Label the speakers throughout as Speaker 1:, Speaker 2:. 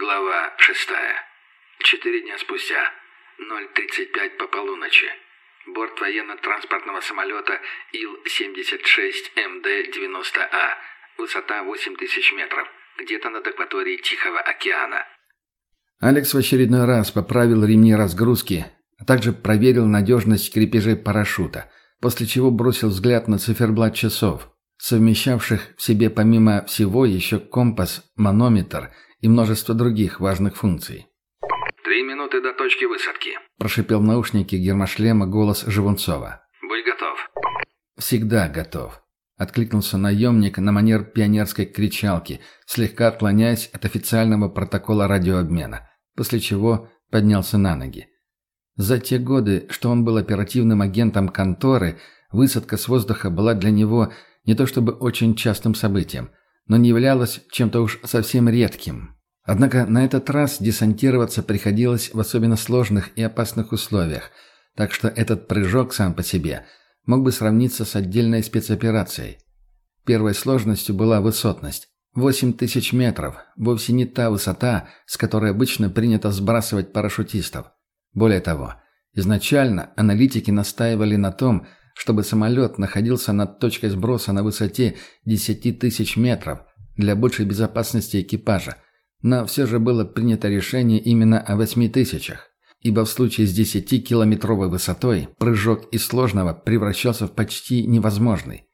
Speaker 1: Глава 6. Четыре дня спустя. 0.35 по полуночи. Борт военно-транспортного самолета Ил-76МД-90А. Высота 8000 метров. Где-то над акваторией Тихого океана.
Speaker 2: Алекс в очередной раз поправил ремни разгрузки, а также проверил надежность крепежей парашюта, после чего бросил взгляд на циферблат часов, совмещавших в себе помимо всего еще компас, манометр и множество других важных функций.
Speaker 1: «Три минуты до точки высадки», –
Speaker 2: прошипел в наушнике гермошлема голос Живунцова.
Speaker 1: «Будь готов».
Speaker 2: «Всегда готов», – откликнулся наемник на манер пионерской кричалки, слегка отклоняясь от официального протокола радиообмена, после чего поднялся на ноги. За те годы, что он был оперативным агентом конторы, высадка с воздуха была для него не то чтобы очень частым событием, но не являлась чем-то уж совсем редким. Однако на этот раз десантироваться приходилось в особенно сложных и опасных условиях, так что этот прыжок сам по себе мог бы сравниться с отдельной спецоперацией. Первой сложностью была высотность. 8 тысяч метров – вовсе не та высота, с которой обычно принято сбрасывать парашютистов. Более того, изначально аналитики настаивали на том, чтобы самолет находился над точкой сброса на высоте 10 тысяч метров для большей безопасности экипажа, но все же было принято решение именно о 8 тысячах, ибо в случае с 10-километровой высотой прыжок из сложного превращался в почти невозможный.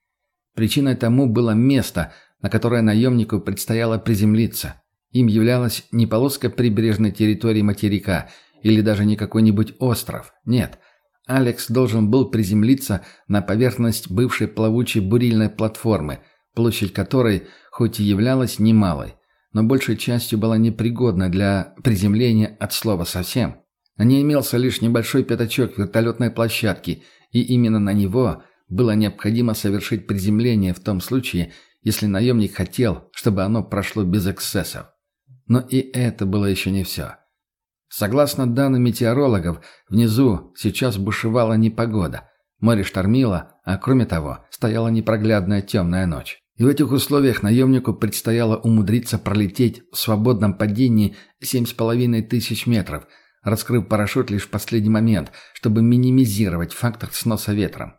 Speaker 2: Причиной тому было место, на которое наемнику предстояло приземлиться. Им являлась не полоска прибрежной территории материка – или даже не какой-нибудь остров. Нет. Алекс должен был приземлиться на поверхность бывшей плавучей бурильной платформы, площадь которой хоть и являлась немалой, но большей частью была непригодна для приземления от слова совсем. На ней имелся лишь небольшой пятачок вертолетной площадки, и именно на него было необходимо совершить приземление в том случае, если наемник хотел, чтобы оно прошло без эксцессов. Но и это было еще не все. Согласно данным метеорологов, внизу сейчас бушевала непогода. Море штормило, а кроме того, стояла непроглядная темная ночь. И в этих условиях наемнику предстояло умудриться пролететь в свободном падении семь с половиной тысяч метров, раскрыв парашют лишь в последний момент, чтобы минимизировать фактор сноса ветром.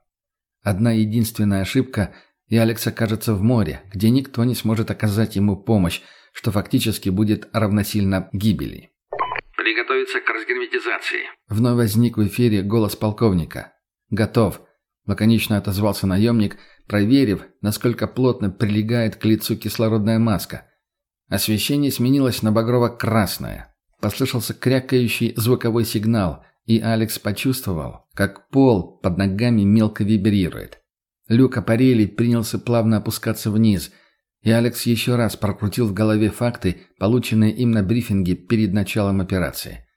Speaker 2: Одна единственная ошибка, и Алекс окажется в море, где никто не сможет оказать ему помощь, что фактически будет равносильно гибели.
Speaker 1: Приготовиться к разгерметизации.
Speaker 2: Вновь возник в эфире голос полковника. «Готов», — лаконично отозвался наемник, проверив, насколько плотно прилегает к лицу кислородная маска. Освещение сменилось на багрово-красное. Послышался крякающий звуковой сигнал, и Алекс почувствовал, как пол под ногами мелко вибрирует. Люк аппарели принялся плавно опускаться вниз — и Алекс еще раз прокрутил в голове факты, полученные им на брифинге перед началом операции.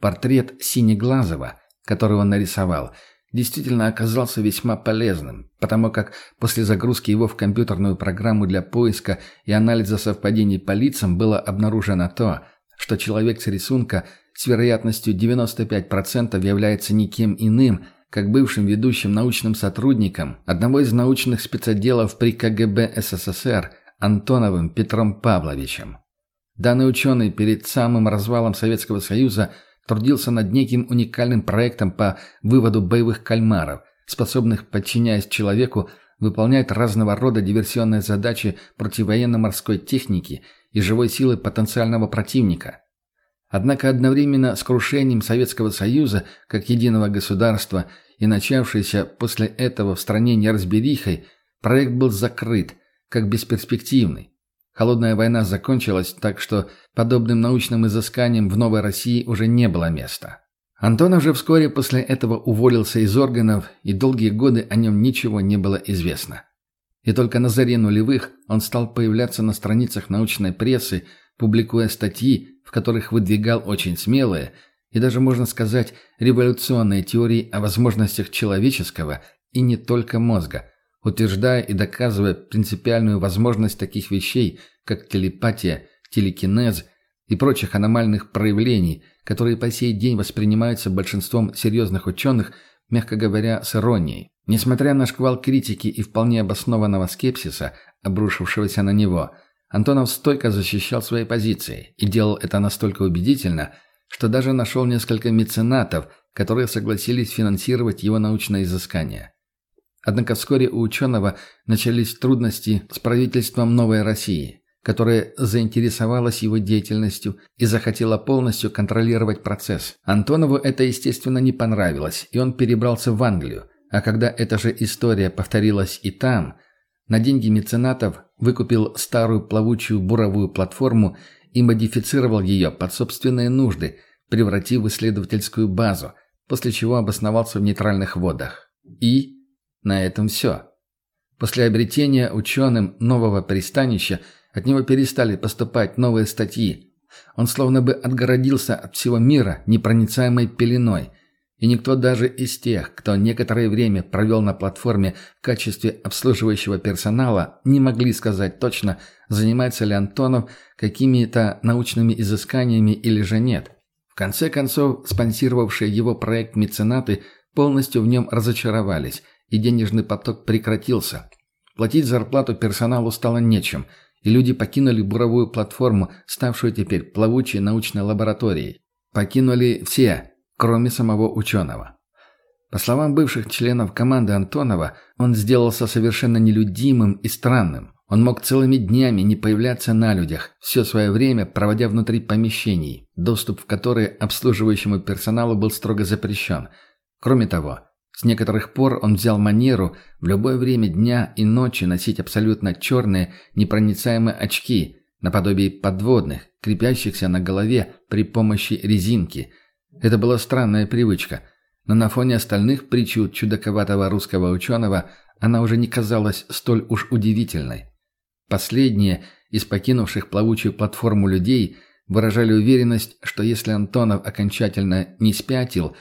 Speaker 2: Портрет Синеглазова, который он нарисовал, действительно оказался весьма полезным, потому как после загрузки его в компьютерную программу для поиска и анализа совпадений по лицам было обнаружено то, что человек с рисунка с вероятностью 95% является никем иным – как бывшим ведущим научным сотрудником одного из научных спецотделов при КГБ СССР Антоновым Петром Павловичем. Данный ученый перед самым развалом Советского Союза трудился над неким уникальным проектом по выводу боевых кальмаров, способных, подчиняясь человеку, выполнять разного рода диверсионные задачи противовоенно-морской техники и живой силы потенциального противника – Однако одновременно с крушением Советского Союза как единого государства и начавшейся после этого в стране неразберихой, проект был закрыт, как бесперспективный. Холодная война закончилась, так что подобным научным изысканиям в Новой России уже не было места. Антонов же вскоре после этого уволился из органов, и долгие годы о нем ничего не было известно. И только на заре нулевых он стал появляться на страницах научной прессы, публикуя статьи, в которых выдвигал очень смелые и даже, можно сказать, революционные теории о возможностях человеческого и не только мозга, утверждая и доказывая принципиальную возможность таких вещей, как телепатия, телекинез и прочих аномальных проявлений, которые по сей день воспринимаются большинством серьезных ученых, мягко говоря, с иронией. Несмотря на шквал критики и вполне обоснованного скепсиса, обрушившегося на него – Антонов стойко защищал свои позиции и делал это настолько убедительно, что даже нашел несколько меценатов, которые согласились финансировать его научное изыскание. Однако вскоре у ученого начались трудности с правительством Новой России, которое заинтересовалось его деятельностью и захотело полностью контролировать процесс. Антонову это, естественно, не понравилось, и он перебрался в Англию. А когда эта же история повторилась и там, на деньги меценатов выкупил старую плавучую буровую платформу и модифицировал ее под собственные нужды, превратив в исследовательскую базу, после чего обосновался в нейтральных водах. И на этом все. После обретения ученым нового пристанища от него перестали поступать новые статьи. Он словно бы отгородился от всего мира непроницаемой пеленой, и никто даже из тех, кто некоторое время провел на платформе в качестве обслуживающего персонала, не могли сказать точно, занимается ли Антонов какими-то научными изысканиями или же нет. В конце концов, спонсировавшие его проект меценаты полностью в нем разочаровались, и денежный поток прекратился. Платить зарплату персоналу стало нечем, и люди покинули буровую платформу, ставшую теперь плавучей научной лабораторией. Покинули все, кроме самого ученого. По словам бывших членов команды Антонова, он сделался совершенно нелюдимым и странным. Он мог целыми днями не появляться на людях, все свое время проводя внутри помещений, доступ в которые обслуживающему персоналу был строго запрещен. Кроме того, с некоторых пор он взял манеру в любое время дня и ночи носить абсолютно черные, непроницаемые очки, наподобие подводных, крепящихся на голове при помощи резинки – это была странная привычка, но на фоне остальных причуд чудаковатого русского ученого она уже не казалась столь уж удивительной. Последние из покинувших плавучую платформу людей выражали уверенность, что если Антонов окончательно не спятил,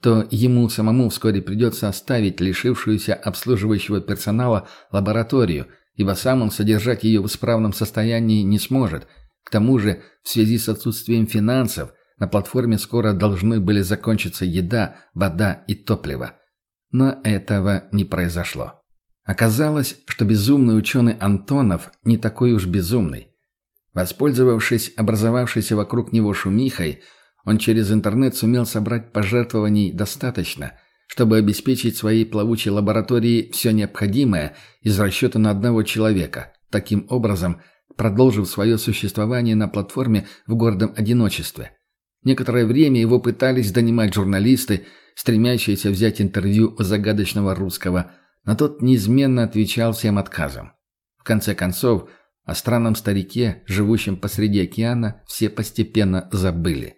Speaker 2: то ему самому вскоре придется оставить лишившуюся обслуживающего персонала лабораторию, ибо сам он содержать ее в исправном состоянии не сможет. К тому же, в связи с отсутствием финансов – на платформе скоро должны были закончиться еда, вода и топливо. Но этого не произошло. Оказалось, что безумный ученый Антонов не такой уж безумный. Воспользовавшись образовавшейся вокруг него шумихой, он через интернет сумел собрать пожертвований достаточно, чтобы обеспечить своей плавучей лаборатории все необходимое из расчета на одного человека, таким образом продолжив свое существование на платформе в гордом одиночестве – Некоторое время его пытались донимать журналисты, стремящиеся взять интервью у загадочного русского, но тот неизменно отвечал всем отказом. В конце концов, о странном старике, живущем посреди океана, все постепенно забыли.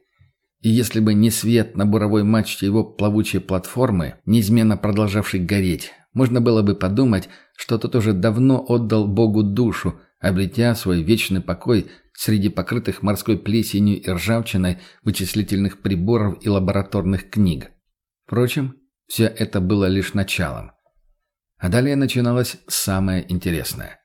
Speaker 2: И если бы не свет на буровой мачте его плавучей платформы, неизменно продолжавшей гореть, можно было бы подумать, что тот уже давно отдал Богу душу, обретя свой вечный покой среди покрытых морской плесенью и ржавчиной вычислительных приборов и лабораторных книг. Впрочем, все это было лишь началом. А далее начиналось самое интересное.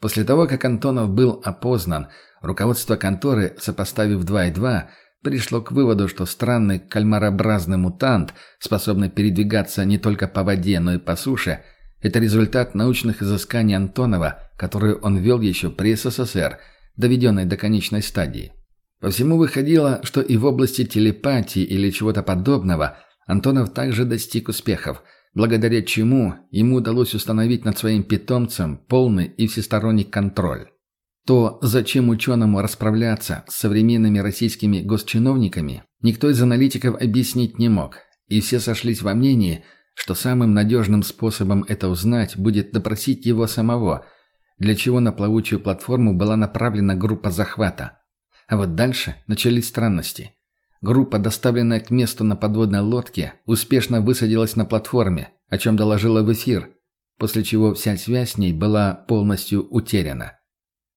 Speaker 2: После того, как Антонов был опознан, руководство конторы, сопоставив 2 и 2, пришло к выводу, что странный кальмарообразный мутант, способный передвигаться не только по воде, но и по суше, это результат научных изысканий Антонова, которые он вел еще при СССР – доведенной до конечной стадии. По всему выходило, что и в области телепатии или чего-то подобного Антонов также достиг успехов, благодаря чему ему удалось установить над своим питомцем полный и всесторонний контроль. То, зачем ученому расправляться с современными российскими госчиновниками, никто из аналитиков объяснить не мог, и все сошлись во мнении, что самым надежным способом это узнать будет допросить его самого – для чего на плавучую платформу была направлена группа захвата. А вот дальше начались странности. Группа, доставленная к месту на подводной лодке, успешно высадилась на платформе, о чем доложила в эфир, после чего вся связь с ней была полностью утеряна.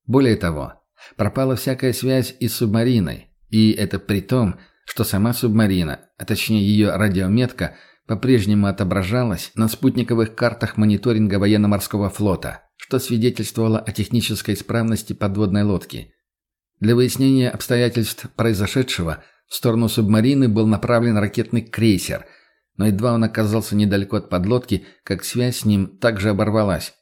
Speaker 2: Более того, пропала всякая связь и с субмариной, и это при том, что сама субмарина, а точнее ее радиометка, по-прежнему отображалась на спутниковых картах мониторинга военно-морского флота – что свидетельствовало о технической исправности подводной лодки. Для выяснения обстоятельств произошедшего в сторону субмарины был направлен ракетный крейсер, но едва он оказался недалеко от подлодки, как связь с ним также оборвалась.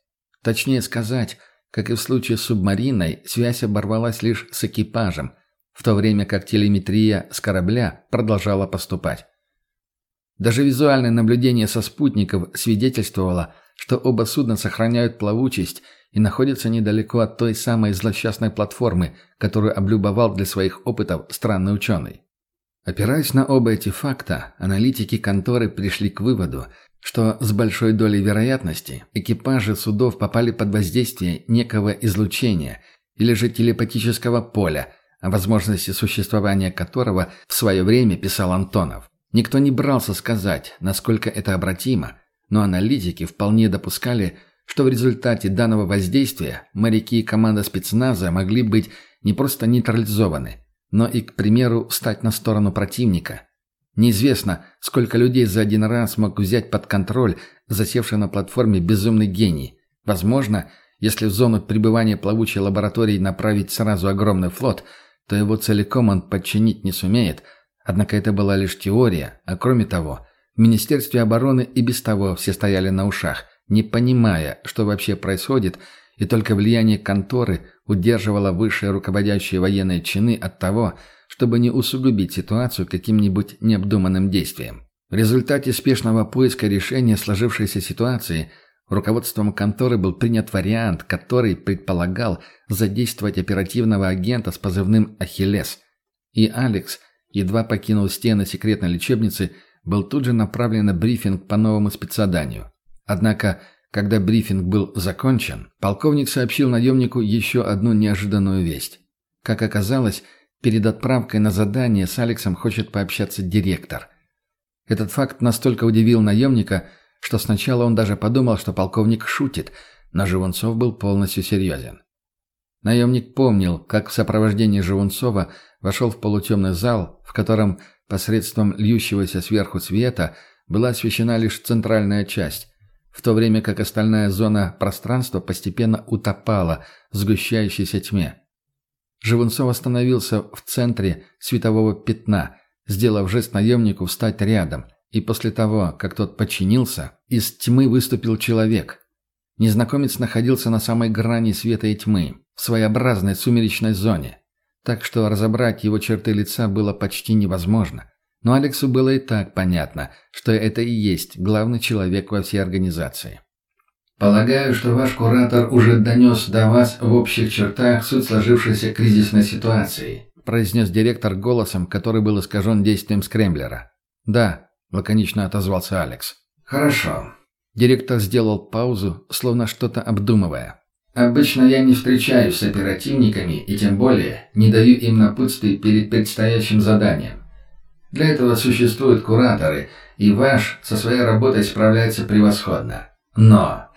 Speaker 2: Точнее сказать, Как и в случае с субмариной, связь оборвалась лишь с экипажем, в то время как телеметрия с корабля продолжала поступать. Даже визуальное наблюдение со спутников свидетельствовало, что оба судна сохраняют плавучесть и находятся недалеко от той самой злосчастной платформы, которую облюбовал для своих опытов странный ученый. Опираясь на оба эти факта, аналитики конторы пришли к выводу, что с большой долей вероятности экипажи судов попали под воздействие некого излучения или же телепатического поля, о возможности существования которого в свое время писал Антонов. Никто не брался сказать, насколько это обратимо, но аналитики вполне допускали, что в результате данного воздействия моряки и команда спецназа могли быть не просто нейтрализованы, но и, к примеру, встать на сторону противника. Неизвестно, сколько людей за один раз мог взять под контроль засевший на платформе безумный гений. Возможно, если в зону пребывания плавучей лаборатории направить сразу огромный флот, то его целиком он подчинить не сумеет. Однако это была лишь теория, а кроме того, в Министерстве обороны и без того все стояли на ушах, не понимая, что вообще происходит, и только влияние конторы удерживало высшие руководящие военные чины от того, чтобы не усугубить ситуацию каким-нибудь необдуманным действием. В результате спешного поиска решения сложившейся ситуации руководством конторы был принят вариант, который предполагал задействовать оперативного агента с позывным «Ахиллес». И Алекс едва покинул стены секретной лечебницы, был тут же направлен на брифинг по новому спецзаданию. Однако, когда брифинг был закончен, полковник сообщил наемнику еще одну неожиданную весть. Как оказалось, перед отправкой на задание с Алексом хочет пообщаться директор. Этот факт настолько удивил наемника, что сначала он даже подумал, что полковник шутит, но Живунцов был полностью серьезен. Наемник помнил, как в сопровождении Живунцова вошел в полутемный зал, в котором посредством льющегося сверху света была освещена лишь центральная часть, в то время как остальная зона пространства постепенно утопала в сгущающейся тьме. Живунцов остановился в центре светового пятна, сделав жест наемнику встать рядом, и после того, как тот подчинился, из тьмы выступил человек. Незнакомец находился на самой грани света и тьмы, в своеобразной сумеречной зоне, так что разобрать его черты лица было почти невозможно. Но Алексу было и так понятно, что это и есть главный человек во всей организации.
Speaker 3: Полагаю, что ваш куратор уже донес до вас в общих чертах суть сложившейся кризисной ситуации,
Speaker 2: произнес директор голосом, который был искажен действием скремблера. «Да», — лаконично отозвался Алекс.
Speaker 3: «Хорошо».
Speaker 2: Директор сделал паузу, словно что-то обдумывая.
Speaker 3: «Обычно я не встречаюсь с оперативниками и тем более не даю им напутствий перед предстоящим заданием. Для этого существуют кураторы, и ваш со своей работой справляется превосходно. Но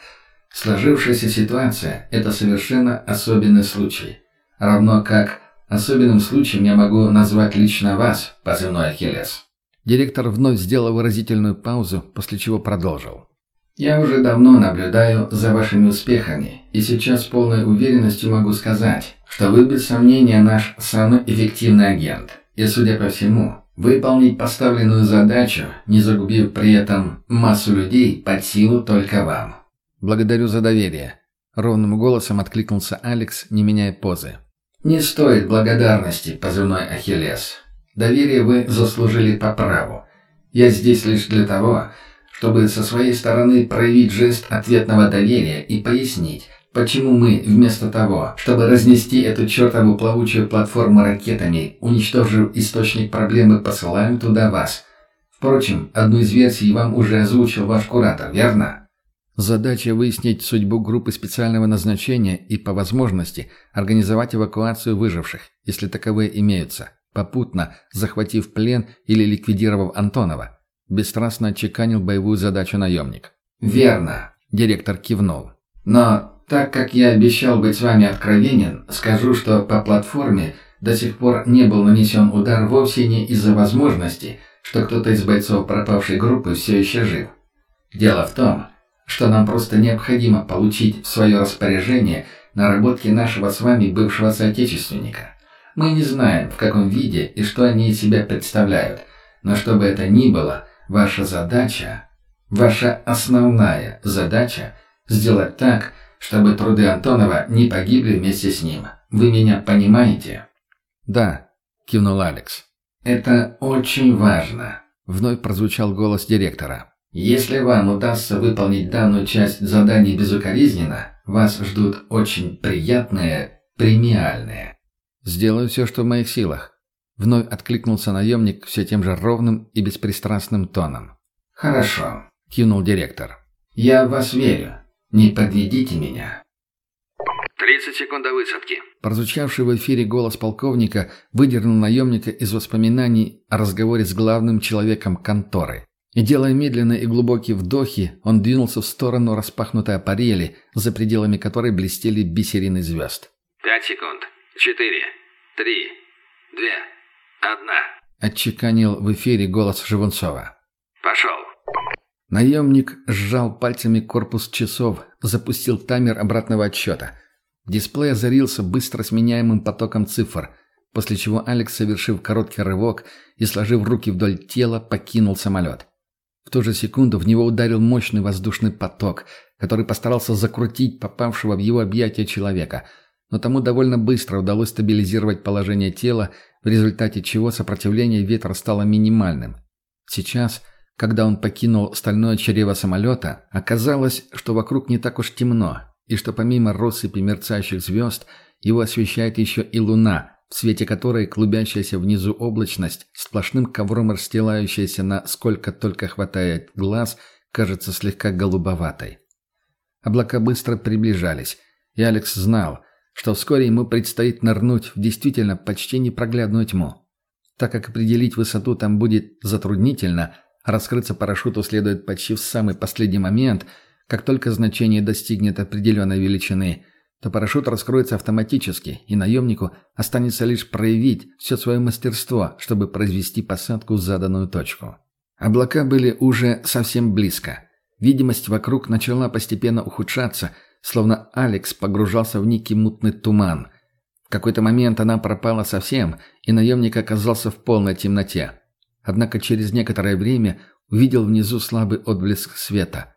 Speaker 3: сложившаяся ситуация – это совершенно особенный случай. Равно как особенным случаем я могу назвать лично вас, позывной Ахиллес.
Speaker 2: Директор вновь сделал выразительную паузу, после чего продолжил.
Speaker 3: «Я уже давно наблюдаю за вашими успехами, и сейчас с полной уверенностью могу сказать, что вы без сомнения наш самый эффективный агент. И, судя по всему, Выполнить поставленную задачу, не загубив при этом массу людей, под силу только вам.
Speaker 2: «Благодарю за доверие», — ровным голосом откликнулся Алекс, не меняя позы.
Speaker 3: «Не стоит благодарности, позывной Ахиллес. Доверие вы заслужили по праву. Я здесь лишь для того, чтобы со своей стороны проявить жест ответного доверия и пояснить, Почему мы, вместо того, чтобы разнести эту чертову плавучую платформу ракетами, уничтожив источник проблемы, посылаем туда вас? Впрочем, одну из версий вам уже озвучил ваш куратор, верно?
Speaker 2: Задача выяснить судьбу группы специального назначения и, по возможности, организовать эвакуацию выживших, если таковые имеются, попутно захватив плен или ликвидировав Антонова. Бесстрастно отчеканил боевую задачу наемник.
Speaker 3: «Верно», —
Speaker 2: директор кивнул.
Speaker 3: «Но так как я обещал быть с вами откровенен, скажу, что по платформе до сих пор не был нанесен удар вовсе не из-за возможности, что кто-то из бойцов пропавшей группы все еще жив. Дело в том, что нам просто необходимо получить в свое распоряжение наработки нашего с вами бывшего соотечественника. Мы не знаем, в каком виде и что они из себя представляют, но что бы это ни было, ваша задача, ваша основная задача – сделать так, чтобы труды Антонова не погибли вместе с ним. Вы меня понимаете?»
Speaker 2: «Да», — кивнул Алекс.
Speaker 3: «Это очень важно», —
Speaker 2: вновь прозвучал голос директора.
Speaker 3: «Если вам удастся выполнить данную часть заданий безукоризненно, вас ждут очень приятные премиальные».
Speaker 2: «Сделаю все, что в моих силах», — вновь откликнулся наемник все тем же ровным и беспристрастным тоном.
Speaker 3: «Хорошо», —
Speaker 2: кивнул директор.
Speaker 3: «Я в вас верю. Не подведите меня».
Speaker 1: «Тридцать секунд до высадки».
Speaker 2: Прозвучавший в эфире голос полковника выдернул наемника из воспоминаний о разговоре с главным человеком конторы. И делая медленные и глубокие вдохи, он двинулся в сторону распахнутой аппарели, за пределами которой блестели бисерины звезд.
Speaker 1: «Пять секунд. Четыре. Три. Две. Одна».
Speaker 2: Отчеканил в эфире голос Живунцова.
Speaker 1: «Пошел».
Speaker 2: Наемник сжал пальцами корпус часов, запустил таймер обратного отсчета. Дисплей озарился быстро сменяемым потоком цифр, после чего Алекс, совершив короткий рывок и сложив руки вдоль тела, покинул самолет. В ту же секунду в него ударил мощный воздушный поток, который постарался закрутить попавшего в его объятия человека, но тому довольно быстро удалось стабилизировать положение тела, в результате чего сопротивление ветра стало минимальным. Сейчас – когда он покинул стальное чрево самолета, оказалось, что вокруг не так уж темно, и что помимо россыпи мерцающих звезд, его освещает еще и луна, в свете которой клубящаяся внизу облачность, сплошным ковром расстилающаяся на сколько только хватает глаз, кажется слегка голубоватой. Облака быстро приближались, и Алекс знал, что вскоре ему предстоит нырнуть в действительно почти непроглядную тьму. Так как определить высоту там будет затруднительно – Раскрыться парашюту следует почти в самый последний момент. Как только значение достигнет определенной величины, то парашют раскроется автоматически, и наемнику останется лишь проявить все свое мастерство, чтобы произвести посадку в заданную точку. Облака были уже совсем близко. Видимость вокруг начала постепенно ухудшаться, словно Алекс погружался в некий мутный туман. В какой-то момент она пропала совсем, и наемник оказался в полной темноте. Однако через некоторое время увидел внизу слабый отблеск света.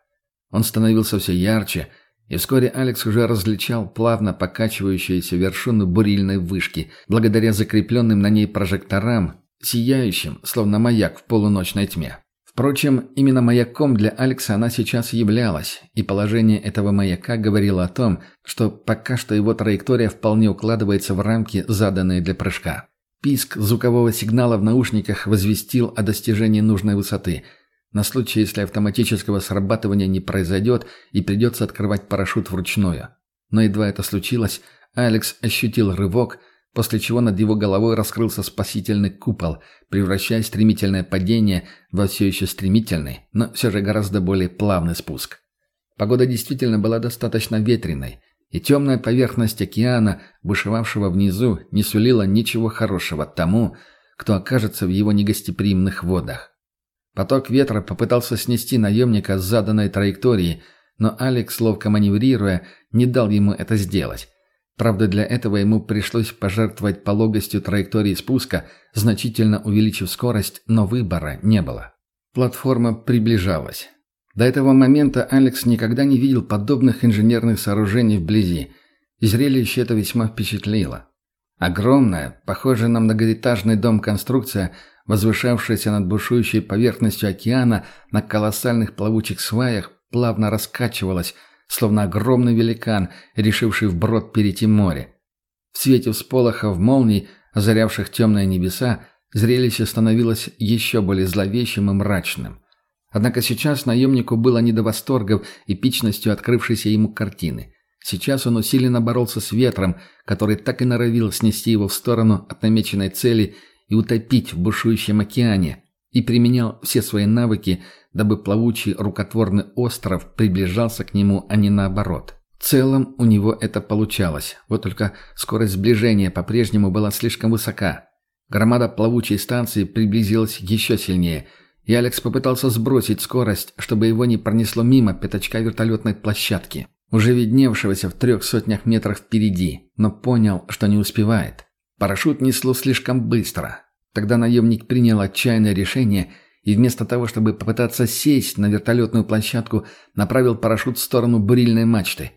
Speaker 2: Он становился все ярче, и вскоре Алекс уже различал плавно покачивающуюся вершину бурильной вышки, благодаря закрепленным на ней прожекторам, сияющим, словно маяк в полуночной тьме. Впрочем, именно маяком для Алекса она сейчас являлась, и положение этого маяка говорило о том, что пока что его траектория вполне укладывается в рамки, заданные для прыжка. Писк звукового сигнала в наушниках возвестил о достижении нужной высоты. На случай, если автоматического срабатывания не произойдет и придется открывать парашют вручную. Но едва это случилось, Алекс ощутил рывок, после чего над его головой раскрылся спасительный купол, превращая стремительное падение во все еще стремительный, но все же гораздо более плавный спуск. Погода действительно была достаточно ветреной, и темная поверхность океана, бушевавшего внизу, не сулила ничего хорошего тому, кто окажется в его негостеприимных водах. Поток ветра попытался снести наемника с заданной траектории, но Алекс, ловко маневрируя, не дал ему это сделать. Правда, для этого ему пришлось пожертвовать пологостью траектории спуска, значительно увеличив скорость, но выбора не было. Платформа приближалась. До этого момента Алекс никогда не видел подобных инженерных сооружений вблизи, и зрелище это весьма впечатлило. Огромная, похожая на многоэтажный дом конструкция, возвышавшаяся над бушующей поверхностью океана на колоссальных плавучих сваях, плавно раскачивалась, словно огромный великан, решивший вброд перейти море. В свете всполохов молний, озарявших темные небеса, зрелище становилось еще более зловещим и мрачным. Однако сейчас наемнику было не до восторгов эпичностью открывшейся ему картины. Сейчас он усиленно боролся с ветром, который так и норовил снести его в сторону от намеченной цели и утопить в бушующем океане, и применял все свои навыки, дабы плавучий рукотворный остров приближался к нему, а не наоборот. В целом у него это получалось, вот только скорость сближения по-прежнему была слишком высока. Громада плавучей станции приблизилась еще сильнее – и Алекс попытался сбросить скорость, чтобы его не пронесло мимо пятачка вертолетной площадки, уже видневшегося в трех сотнях метров впереди, но понял, что не успевает. Парашют несло слишком быстро. Тогда наемник принял отчаянное решение и вместо того, чтобы попытаться сесть на вертолетную площадку, направил парашют в сторону бурильной мачты.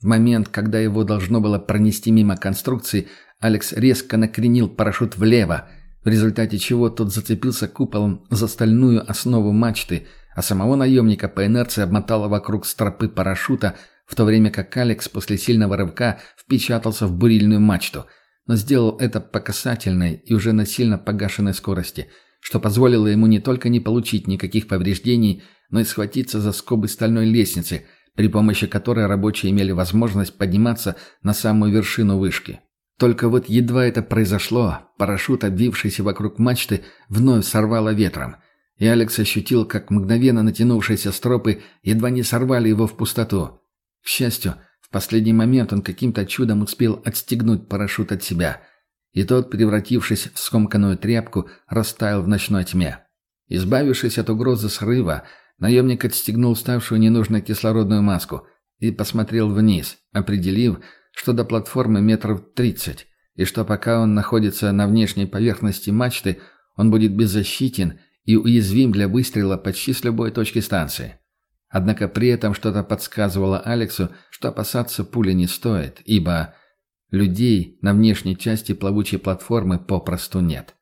Speaker 2: В момент, когда его должно было пронести мимо конструкции, Алекс резко накренил парашют влево, в результате чего тот зацепился куполом за стальную основу мачты, а самого наемника по инерции обмотало вокруг стропы парашюта, в то время как Алекс после сильного рывка впечатался в бурильную мачту, но сделал это по касательной и уже на сильно погашенной скорости, что позволило ему не только не получить никаких повреждений, но и схватиться за скобы стальной лестницы – при помощи которой рабочие имели возможность подниматься на самую вершину вышки. Только вот едва это произошло, парашют, обвившийся вокруг мачты, вновь сорвало ветром, и Алекс ощутил, как мгновенно натянувшиеся стропы едва не сорвали его в пустоту. К счастью, в последний момент он каким-то чудом успел отстегнуть парашют от себя, и тот, превратившись в скомканную тряпку, растаял в ночной тьме. Избавившись от угрозы срыва, Наемник отстегнул ставшую ненужной кислородную маску и посмотрел вниз, определив, что до платформы метров тридцать, и что пока он находится на внешней поверхности мачты, он будет беззащитен и уязвим для выстрела почти с любой точки станции. Однако при этом что-то подсказывало Алексу, что опасаться пули не стоит, ибо людей на внешней части плавучей платформы попросту нет.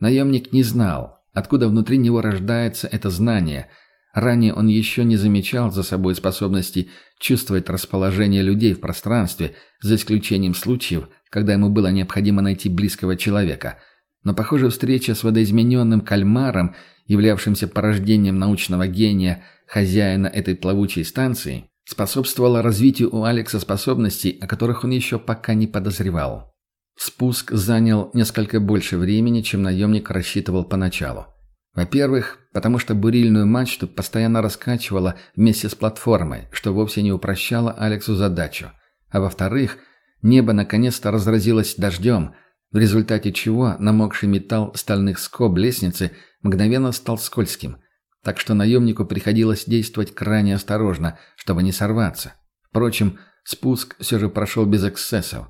Speaker 2: Наемник не знал, откуда внутри него рождается это знание – Ранее он еще не замечал за собой способности чувствовать расположение людей в пространстве, за исключением случаев, когда ему было необходимо найти близкого человека. Но, похоже, встреча с водоизмененным кальмаром, являвшимся порождением научного гения, хозяина этой плавучей станции, способствовала развитию у Алекса способностей, о которых он еще пока не подозревал. Спуск занял несколько больше времени, чем наемник рассчитывал поначалу. Во-первых, потому что бурильную мачту постоянно раскачивала вместе с платформой, что вовсе не упрощало Алексу задачу. А во-вторых, небо наконец-то разразилось дождем, в результате чего намокший металл стальных скоб лестницы мгновенно стал скользким, так что наемнику приходилось действовать крайне осторожно, чтобы не сорваться. Впрочем, спуск все же прошел без эксцессов.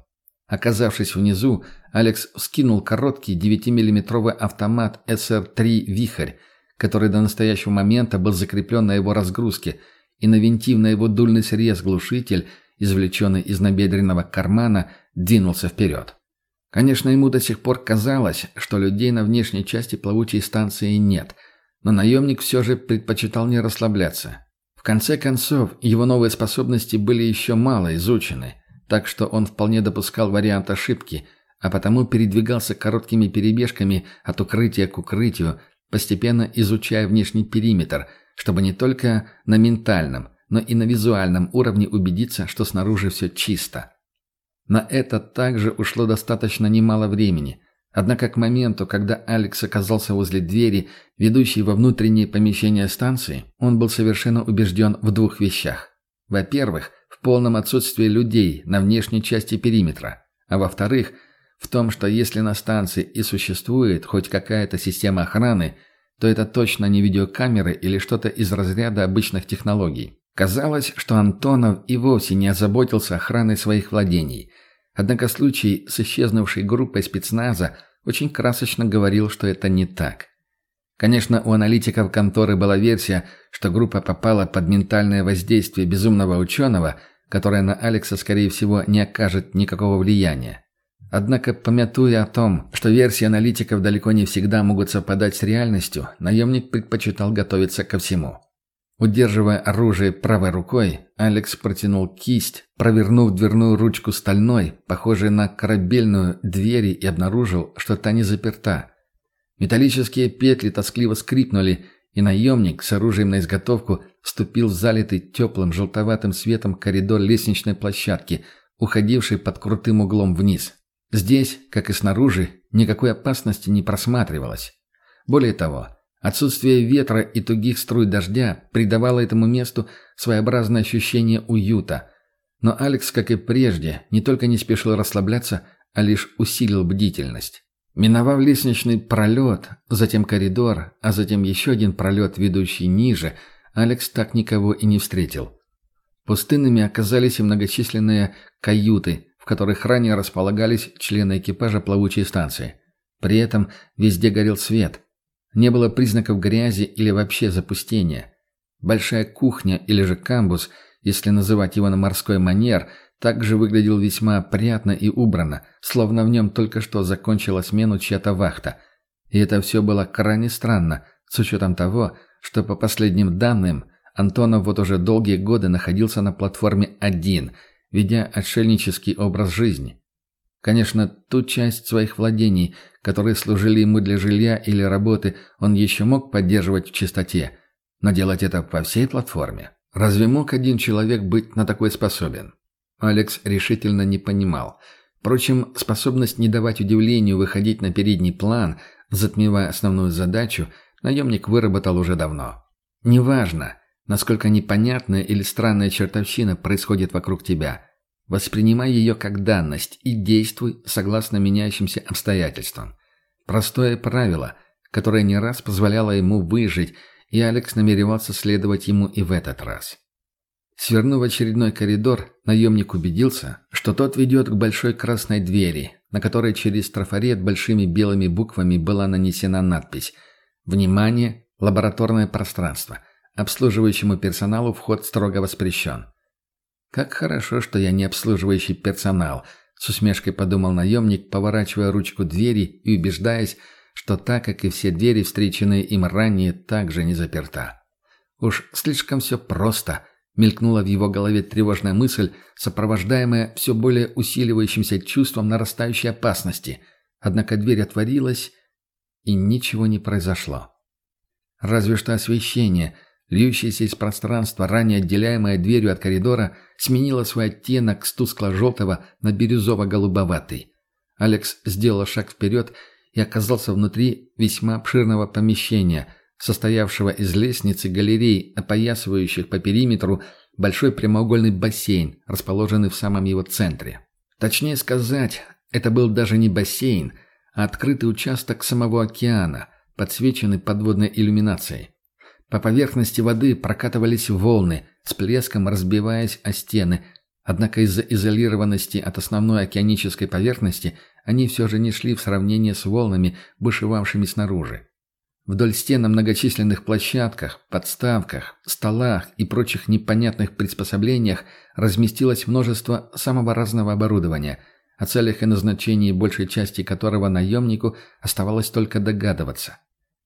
Speaker 2: Оказавшись внизу, Алекс скинул короткий 9-миллиметровый автомат СР-3 «Вихрь», который до настоящего момента был закреплен на его разгрузке, и навинтив на его дульный срез глушитель, извлеченный из набедренного кармана, двинулся вперед. Конечно, ему до сих пор казалось, что людей на внешней части плавучей станции нет, но наемник все же предпочитал не расслабляться. В конце концов, его новые способности были еще мало изучены – так что он вполне допускал вариант ошибки, а потому передвигался короткими перебежками от укрытия к укрытию, постепенно изучая внешний периметр, чтобы не только на ментальном, но и на визуальном уровне убедиться, что снаружи все чисто. На это также ушло достаточно немало времени. Однако к моменту, когда Алекс оказался возле двери, ведущей во внутреннее помещение станции, он был совершенно убежден в двух вещах. Во-первых, в полном отсутствии людей на внешней части периметра, а во-вторых, в том, что если на станции и существует хоть какая-то система охраны, то это точно не видеокамеры или что-то из разряда обычных технологий. Казалось, что Антонов и вовсе не озаботился охраной своих владений. Однако случай с исчезнувшей группой спецназа очень красочно говорил, что это не так. Конечно, у аналитиков конторы была версия, что группа попала под ментальное воздействие безумного ученого, которое на Алекса, скорее всего, не окажет никакого влияния. Однако, помятуя о том, что версии аналитиков далеко не всегда могут совпадать с реальностью, наемник предпочитал готовиться ко всему. Удерживая оружие правой рукой, Алекс протянул кисть, провернув дверную ручку стальной, похожей на корабельную, двери и обнаружил, что та не заперта. Металлические петли тоскливо скрипнули, и наемник с оружием на изготовку вступил в залитый теплым желтоватым светом коридор лестничной площадки, уходивший под крутым углом вниз. Здесь, как и снаружи, никакой опасности не просматривалось. Более того, отсутствие ветра и тугих струй дождя придавало этому месту своеобразное ощущение уюта. Но Алекс, как и прежде, не только не спешил расслабляться, а лишь усилил бдительность. Миновав лестничный пролет, затем коридор, а затем еще один пролет, ведущий ниже, Алекс так никого и не встретил. Пустынными оказались и многочисленные каюты, в которых ранее располагались члены экипажа плавучей станции. При этом везде горел свет. Не было признаков грязи или вообще запустения. Большая кухня или же камбус если называть его на морской манер, также выглядел весьма опрятно и убрано, словно в нем только что закончила смену чья-то вахта. И это все было крайне странно, с учетом того, что по последним данным Антонов вот уже долгие годы находился на платформе один, ведя отшельнический образ жизни. Конечно, ту часть своих владений, которые служили ему для жилья или работы, он еще мог поддерживать в чистоте, но делать это по всей платформе. Разве мог один человек быть на такой способен? Алекс решительно не понимал. Впрочем, способность не давать удивлению выходить на передний план, затмевая основную задачу, наемник выработал уже давно. Неважно, насколько непонятная или странная чертовщина происходит вокруг тебя. Воспринимай ее как данность и действуй согласно меняющимся обстоятельствам. Простое правило, которое не раз позволяло ему выжить, и Алекс намеревался следовать ему и в этот раз. Свернув очередной коридор, наемник убедился, что тот ведет к большой красной двери, на которой через трафарет большими белыми буквами была нанесена надпись «Внимание! Лабораторное пространство. Обслуживающему персоналу вход строго воспрещен». «Как хорошо, что я не обслуживающий персонал», — с усмешкой подумал наемник, поворачивая ручку двери и убеждаясь, что так, как и все двери, встреченные им ранее, также не заперта. Уж слишком все просто — Мелькнула в его голове тревожная мысль, сопровождаемая все более усиливающимся чувством нарастающей опасности. Однако дверь отворилась, и ничего не произошло. Разве что освещение, льющееся из пространства, ранее отделяемое дверью от коридора, сменило свой оттенок с тускло-желтого на бирюзово-голубоватый. Алекс сделал шаг вперед и оказался внутри весьма обширного помещения – состоявшего из лестницы галерей, опоясывающих по периметру большой прямоугольный бассейн, расположенный в самом его центре. Точнее сказать, это был даже не бассейн, а открытый участок самого океана, подсвеченный подводной иллюминацией. По поверхности воды прокатывались волны, с плеском разбиваясь о стены, однако из-за изолированности от основной океанической поверхности они все же не шли в сравнение с волнами, бушевавшими снаружи. Вдоль стен на многочисленных площадках, подставках, столах и прочих непонятных приспособлениях разместилось множество самого разного оборудования, о целях и назначении большей части которого наемнику оставалось только догадываться.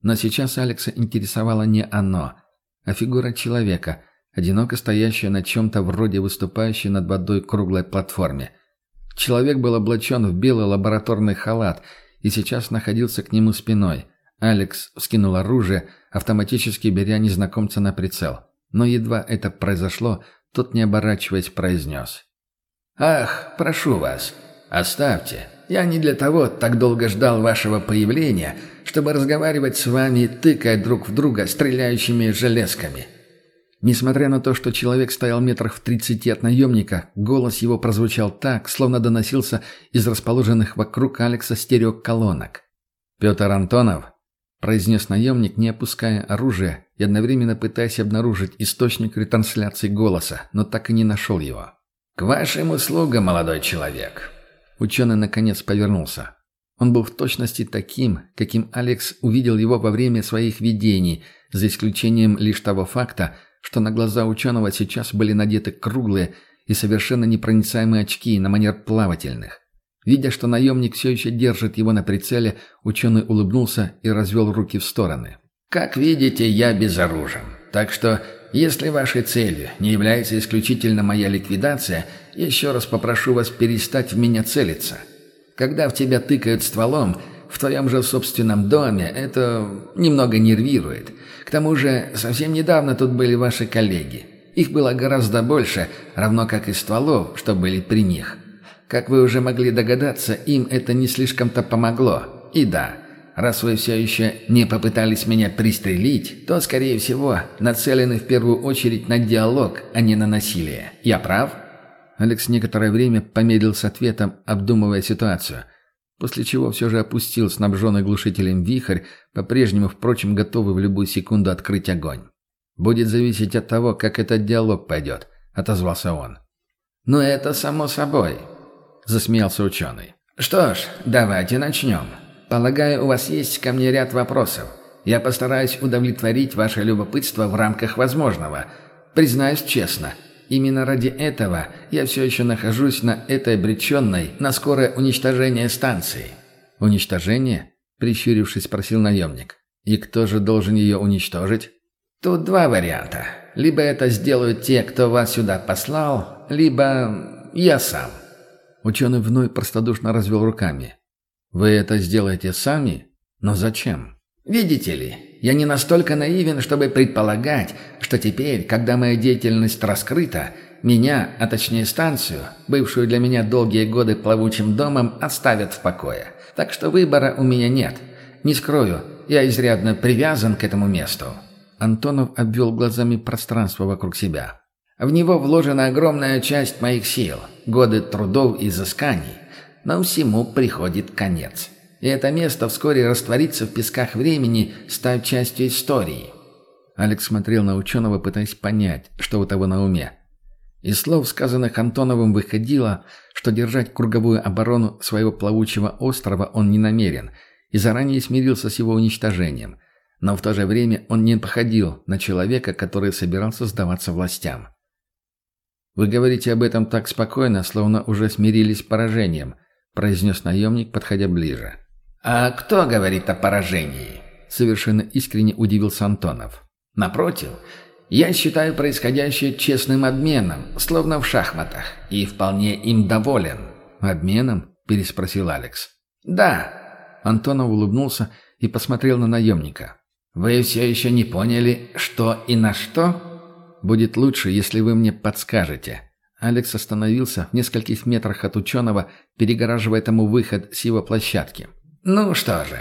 Speaker 2: Но сейчас Алекса интересовало не оно, а фигура человека, одиноко стоящая на чем-то вроде выступающей над водой круглой платформе. Человек был облачен в белый лабораторный халат и сейчас находился к нему спиной – Алекс вскинул оружие, автоматически беря незнакомца на прицел. Но едва это произошло, тот, не оборачиваясь, произнес. «Ах, прошу вас, оставьте. Я не для того так долго ждал вашего появления, чтобы разговаривать с вами, тыкая друг в друга стреляющими железками». Несмотря на то, что человек стоял метрах в тридцати от наемника, голос его прозвучал так, словно доносился из расположенных вокруг Алекса стереоколонок. «Петр Антонов, произнес наемник, не опуская оружие и одновременно пытаясь обнаружить источник ретрансляции голоса, но так и не нашел его. «К вашим услугам, молодой человек!» Ученый наконец повернулся. Он был в точности таким, каким Алекс увидел его во время своих видений, за исключением лишь того факта, что на глаза ученого сейчас были надеты круглые и совершенно непроницаемые очки на манер плавательных. Видя, что наемник все еще держит его на прицеле, ученый улыбнулся и развел руки в стороны. «Как видите, я безоружен. Так что, если вашей целью не является исключительно моя ликвидация, еще раз попрошу вас перестать в меня целиться. Когда в тебя тыкают стволом, в твоем же собственном доме, это немного нервирует. К тому же, совсем недавно тут были ваши коллеги. Их было гораздо больше, равно как и стволов, что были при них. Как вы уже могли догадаться, им это не слишком-то помогло. И да, раз вы все еще не попытались меня пристрелить, то, скорее всего, нацелены в первую очередь на диалог, а не на насилие. Я прав?» Алекс некоторое время помедлил с ответом, обдумывая ситуацию, после чего все же опустил снабженный глушителем вихрь, по-прежнему, впрочем, готовый в любую секунду открыть огонь. «Будет зависеть от того, как этот диалог пойдет», — отозвался он. «Но это само собой. — засмеялся ученый. «Что ж, давайте начнем. Полагаю, у вас есть ко мне ряд вопросов. Я постараюсь удовлетворить ваше любопытство в рамках возможного. Признаюсь честно,
Speaker 3: Именно ради этого я все еще нахожусь на этой обреченной на скорое уничтожение станции».
Speaker 2: «Уничтожение?» – прищурившись, спросил наемник. «И кто же должен ее уничтожить?»
Speaker 3: «Тут два варианта. Либо это сделают те, кто вас сюда послал, либо я сам».
Speaker 2: Ученый вновь простодушно развел руками. «Вы это сделаете сами? Но зачем?»
Speaker 3: «Видите ли, я не настолько наивен, чтобы предполагать, что теперь, когда моя деятельность раскрыта, меня, а точнее станцию, бывшую для меня долгие годы плавучим домом, оставят в покое. Так что выбора у меня нет. Не скрою, я изрядно привязан к этому месту».
Speaker 2: Антонов обвел глазами пространство вокруг себя.
Speaker 3: В него вложена огромная часть моих сил, годы трудов и изысканий. Но всему приходит конец. И это место вскоре растворится в песках времени, став частью истории.
Speaker 2: Алекс смотрел на ученого, пытаясь понять, что у того на уме. Из слов, сказанных Антоновым, выходило, что держать круговую оборону своего плавучего острова он не намерен, и заранее смирился с его уничтожением. Но в то же время он не походил на человека, который собирался сдаваться властям. «Вы говорите об этом так спокойно, словно уже смирились с поражением», – произнес наемник, подходя ближе.
Speaker 3: «А кто говорит о поражении?» – совершенно искренне удивился Антонов. «Напротив, я считаю происходящее честным обменом, словно в шахматах, и вполне им доволен».
Speaker 2: «Обменом?» – переспросил Алекс.
Speaker 3: «Да».
Speaker 2: Антонов улыбнулся и посмотрел на наемника.
Speaker 3: «Вы все еще не поняли, что и на что?»
Speaker 2: Будет лучше, если вы мне подскажете». Алекс остановился в нескольких метрах от ученого, перегораживая тому выход с его площадки.
Speaker 3: «Ну что же,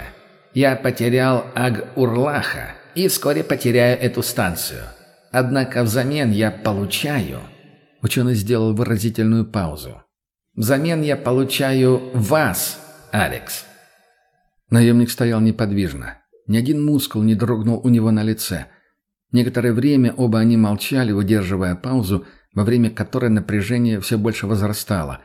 Speaker 3: я потерял Аг-Урлаха и вскоре потеряю эту станцию. Однако взамен я получаю...»
Speaker 2: Ученый сделал выразительную паузу.
Speaker 3: «Взамен я получаю вас, Алекс».
Speaker 2: Наемник стоял неподвижно. Ни один мускул не дрогнул у него на лице – Некоторое время оба они молчали, выдерживая паузу, во время которой напряжение все больше возрастало.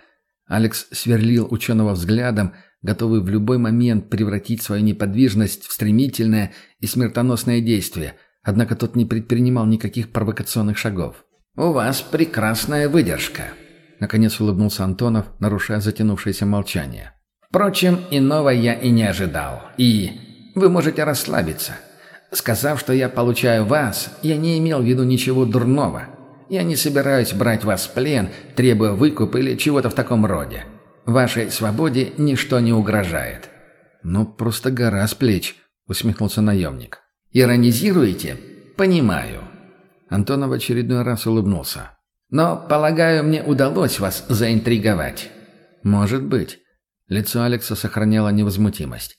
Speaker 2: Алекс сверлил ученого взглядом, готовый в любой момент превратить свою неподвижность в стремительное и смертоносное действие, однако тот не предпринимал никаких провокационных шагов.
Speaker 3: «У вас прекрасная выдержка», —
Speaker 2: наконец улыбнулся Антонов, нарушая затянувшееся молчание.
Speaker 3: «Впрочем, иного я и не ожидал. И вы можете расслабиться. Сказав, что я получаю вас, я не имел в виду ничего дурного. Я не собираюсь брать вас в плен, требуя выкуп или чего-то в таком роде. Вашей свободе ничто не угрожает».
Speaker 2: «Ну, просто гора с плеч», — усмехнулся наемник.
Speaker 3: «Иронизируете? Понимаю».
Speaker 2: Антонов очередной раз улыбнулся.
Speaker 3: «Но, полагаю, мне удалось вас заинтриговать».
Speaker 2: «Может быть». Лицо Алекса сохраняло невозмутимость.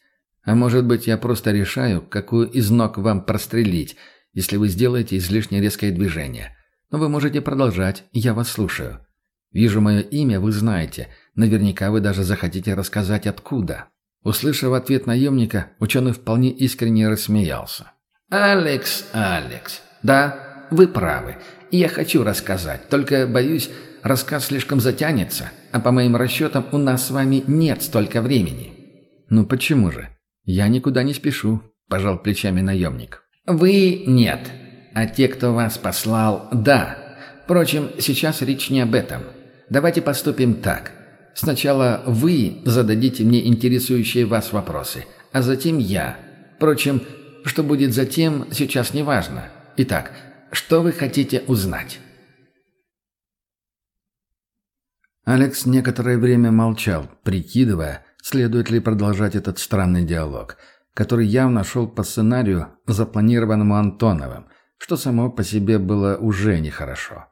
Speaker 2: А может быть, я просто решаю, какую из ног вам прострелить, если вы сделаете излишне резкое движение. Но вы можете продолжать, я вас слушаю. Вижу мое имя, вы знаете. Наверняка вы даже захотите рассказать, откуда». Услышав ответ наемника, ученый вполне искренне рассмеялся.
Speaker 3: «Алекс, Алекс, да, вы правы. Я хочу рассказать, только, боюсь, рассказ слишком затянется, а по моим расчетам у нас с вами нет столько времени».
Speaker 2: «Ну почему же?» «Я никуда не спешу», – пожал плечами наемник.
Speaker 3: «Вы нет, а те, кто вас послал, да. Впрочем, сейчас речь не об этом. Давайте поступим так. Сначала вы зададите мне интересующие вас вопросы, а затем я. Впрочем, что будет затем, сейчас не важно. Итак, что вы хотите узнать?»
Speaker 2: Алекс некоторое время молчал, прикидывая, Следует ли продолжать этот странный диалог, который явно шел по сценарию, запланированному Антоновым, что само по себе было уже нехорошо.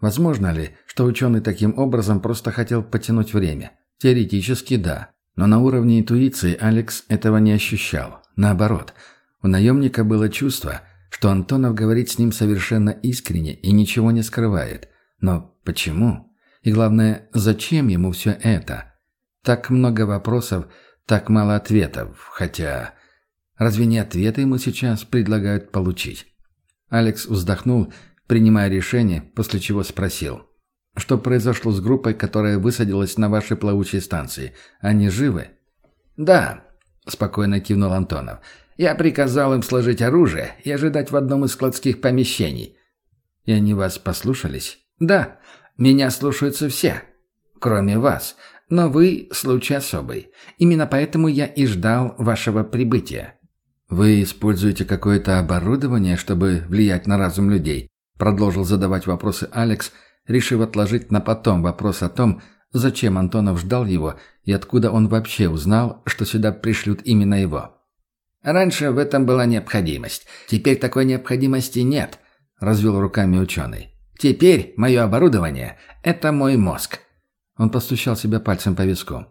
Speaker 2: Возможно ли, что ученый таким образом просто хотел потянуть время? Теоретически да, но на уровне интуиции Алекс этого не ощущал. Наоборот, у наемника было чувство, что Антонов говорит с ним совершенно искренне и ничего не скрывает. Но почему? И главное, зачем ему все это? Так много вопросов, так мало ответов, хотя... Разве не ответы ему сейчас предлагают получить? Алекс вздохнул, принимая решение, после чего спросил. «Что произошло с группой, которая высадилась на вашей плавучей станции? Они живы?»
Speaker 3: «Да», — спокойно кивнул Антонов. «Я приказал им сложить оружие и ожидать в одном из складских помещений».
Speaker 2: «И они вас послушались?»
Speaker 3: «Да, меня слушаются все, кроме вас, но вы случай особый. Именно поэтому я и ждал вашего прибытия».
Speaker 2: «Вы используете какое-то оборудование, чтобы влиять на разум людей?» Продолжил задавать вопросы Алекс, решив отложить на потом вопрос о том, зачем Антонов ждал его и откуда он вообще узнал, что сюда пришлют именно его.
Speaker 3: «Раньше в этом была необходимость. Теперь такой необходимости нет», — развел руками ученый. «Теперь мое оборудование — это мой мозг».
Speaker 2: Он постучал себя пальцем по виску.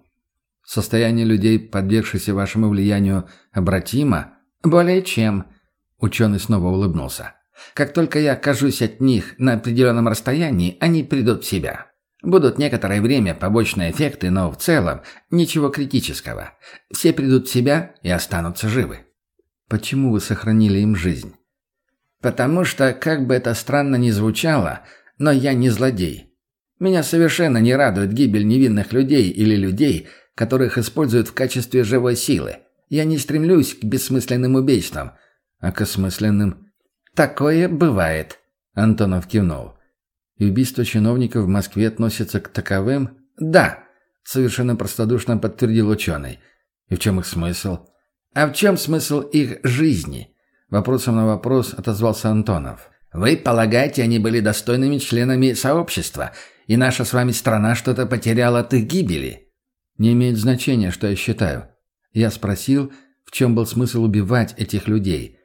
Speaker 2: «Состояние людей, подвергшихся вашему влиянию, обратимо?»
Speaker 3: «Более чем», — ученый снова улыбнулся. «Как только я окажусь от них на определенном расстоянии, они придут в себя. Будут некоторое время побочные эффекты, но в целом ничего критического. Все придут в себя и останутся живы».
Speaker 2: «Почему вы сохранили им жизнь?»
Speaker 3: «Потому что, как бы это странно ни звучало, но я не злодей. Меня совершенно не радует гибель невинных людей или людей, которых используют в качестве живой силы. Я не стремлюсь к бессмысленным убийствам, а к осмысленным. Такое бывает. Антонов кивнул.
Speaker 2: И убийство чиновников в Москве относится к таковым?
Speaker 3: Да,
Speaker 2: совершенно простодушно подтвердил ученый. И в чем их смысл?
Speaker 3: А в чем смысл их жизни?
Speaker 2: Вопросом на вопрос отозвался Антонов.
Speaker 3: Вы полагаете, они были достойными членами сообщества, и наша с вами страна что-то потеряла от их гибели?
Speaker 2: Не имеет значения, что я считаю. Я спросил, в чем был смысл убивать этих людей.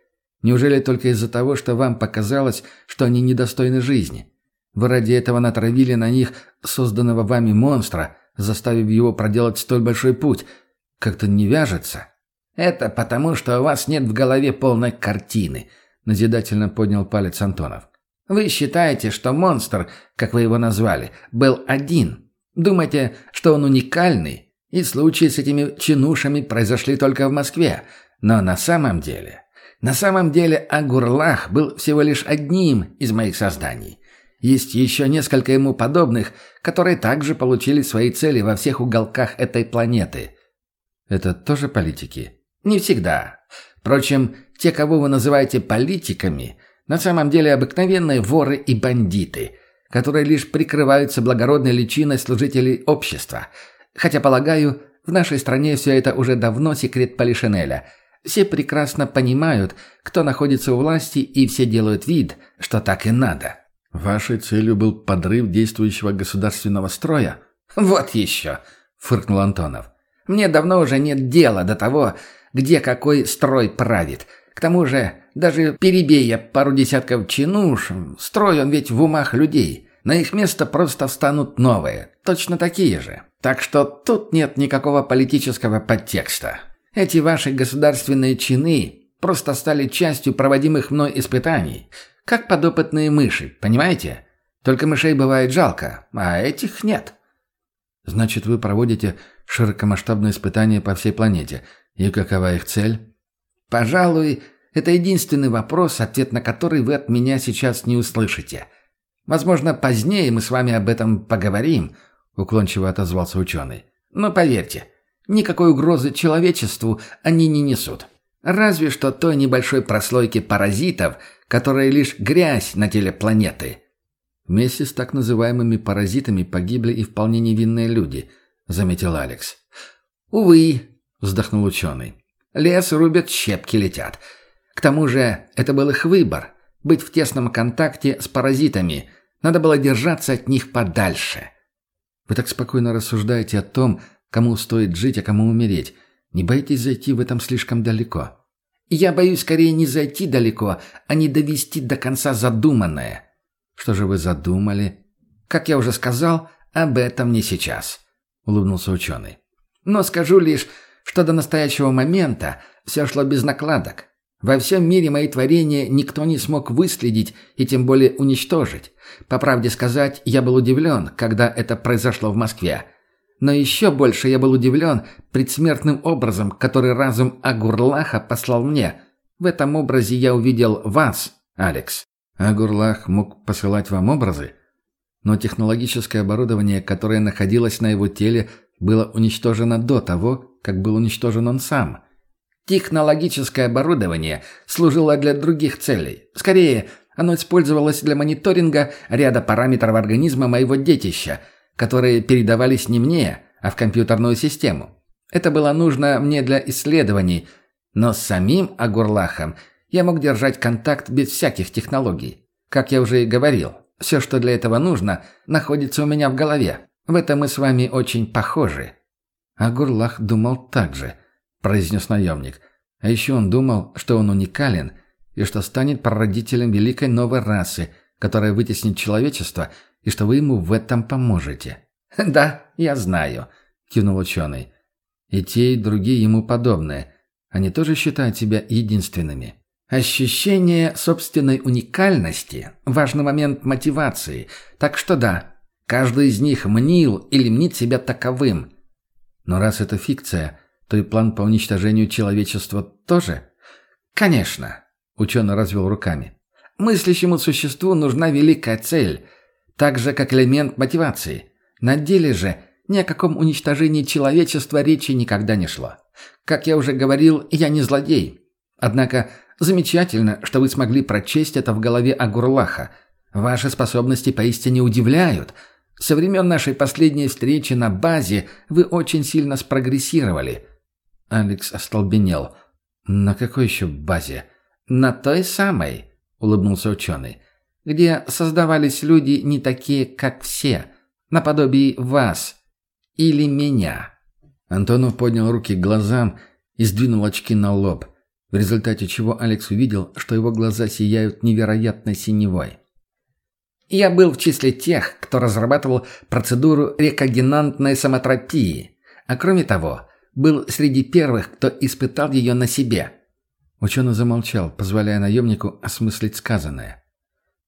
Speaker 2: Неужели только из-за того, что вам показалось, что они недостойны жизни? Вы ради этого натравили на них созданного вами монстра, заставив его проделать столь большой путь. Как-то не вяжется.
Speaker 3: Это потому, что у вас нет в голове полной картины, назидательно поднял палец Антонов. Вы считаете, что монстр, как вы его назвали, был один. Думаете, что он уникальный, и случаи с этими чинушами произошли только в Москве. Но на самом деле... На самом деле Агурлах был всего лишь одним из моих созданий. Есть еще несколько ему подобных, которые также получили свои цели во всех уголках этой планеты.
Speaker 2: Это тоже политики?
Speaker 3: Не всегда. Впрочем, те, кого вы называете политиками, на самом деле обыкновенные воры и бандиты, которые лишь прикрываются благородной личиной служителей общества – Хотя, полагаю, в нашей стране все это уже давно секрет Полишинеля. Все прекрасно понимают, кто находится у власти, и все делают вид, что так и надо.
Speaker 2: Вашей целью был подрыв действующего государственного строя?
Speaker 3: Вот еще, фыркнул Антонов. Мне давно уже нет дела до того, где какой строй правит. К тому же, даже перебея пару десятков чинуш, строй он ведь в умах людей. На их место просто встанут новые, точно такие же. Так что тут нет никакого политического подтекста. Эти ваши государственные чины просто стали частью проводимых мной испытаний, как подопытные мыши, понимаете? Только мышей бывает жалко, а этих нет.
Speaker 2: Значит, вы проводите широкомасштабные испытания по всей планете. И какова их цель?
Speaker 3: Пожалуй, это единственный вопрос, ответ на который вы от меня сейчас не услышите. Возможно, позднее мы с вами об этом поговорим –— уклончиво отозвался ученый. «Но поверьте, никакой угрозы человечеству они не несут. Разве что той небольшой прослойки паразитов, которая лишь грязь на теле планеты».
Speaker 2: «Вместе с так называемыми паразитами погибли и вполне невинные люди», — заметил Алекс.
Speaker 3: «Увы», — вздохнул ученый. «Лес рубят, щепки летят. К тому же это был их выбор — быть в тесном контакте с паразитами. Надо было держаться от них подальше».
Speaker 2: Вы так спокойно рассуждаете о том, кому стоит жить, а кому умереть. Не боитесь зайти в этом слишком далеко?»
Speaker 3: «Я боюсь скорее не зайти далеко, а не довести до конца задуманное».
Speaker 2: «Что же вы задумали?»
Speaker 3: «Как я уже сказал, об этом не сейчас», — улыбнулся ученый. «Но скажу лишь, что до настоящего момента все шло без накладок. Во всем мире мои творения никто не смог выследить и тем более уничтожить. По правде сказать, я был удивлен, когда это произошло в Москве. Но еще больше я был удивлен предсмертным образом, который разум Агурлаха послал мне. В этом образе я увидел вас, Алекс.
Speaker 2: Агурлах мог посылать вам образы? Но технологическое оборудование, которое находилось на его теле, было уничтожено до того, как был уничтожен он сам –
Speaker 3: Технологическое оборудование служило для других целей. Скорее, Оно использовалось для мониторинга ряда параметров организма моего детища, которые передавались не мне, а в компьютерную систему. Это было нужно мне для исследований, но с самим Агурлахом я мог держать контакт без всяких технологий. Как я уже и говорил, все, что для этого нужно, находится у меня в голове. В этом мы с вами очень похожи».
Speaker 2: Агурлах думал так же, произнес наемник. А еще он думал, что он уникален и что станет прародителем великой новой расы, которая вытеснит человечество, и что вы ему в этом поможете.
Speaker 3: «Да, я знаю», — кивнул ученый.
Speaker 2: «И те, и другие ему подобные. Они тоже считают себя единственными».
Speaker 3: Ощущение собственной уникальности – важный момент мотивации. Так что да, каждый из них мнил или мнит себя таковым.
Speaker 2: Но раз это фикция, то и план по уничтожению человечества тоже?
Speaker 3: Конечно, ученый развел руками. Мыслящему существу нужна великая цель, так же, как элемент мотивации. На деле же ни о каком уничтожении человечества речи никогда не шло. Как я уже говорил, я не злодей. Однако Замечательно, что вы смогли прочесть это в голове Агурлаха. Ваши способности поистине удивляют. Со времен нашей последней встречи на базе вы очень сильно спрогрессировали».
Speaker 2: Алекс остолбенел. «На какой еще базе?»
Speaker 3: «На той самой», — улыбнулся ученый, «где создавались люди не такие, как все, наподобие вас или меня».
Speaker 2: Антонов поднял руки к глазам и сдвинул очки на лоб в результате чего Алекс увидел, что его глаза сияют невероятной синевой.
Speaker 3: «Я был в числе тех, кто разрабатывал процедуру рекогенантной самотропии, а кроме того, был среди первых, кто испытал ее на себе».
Speaker 2: Ученый замолчал, позволяя наемнику осмыслить сказанное.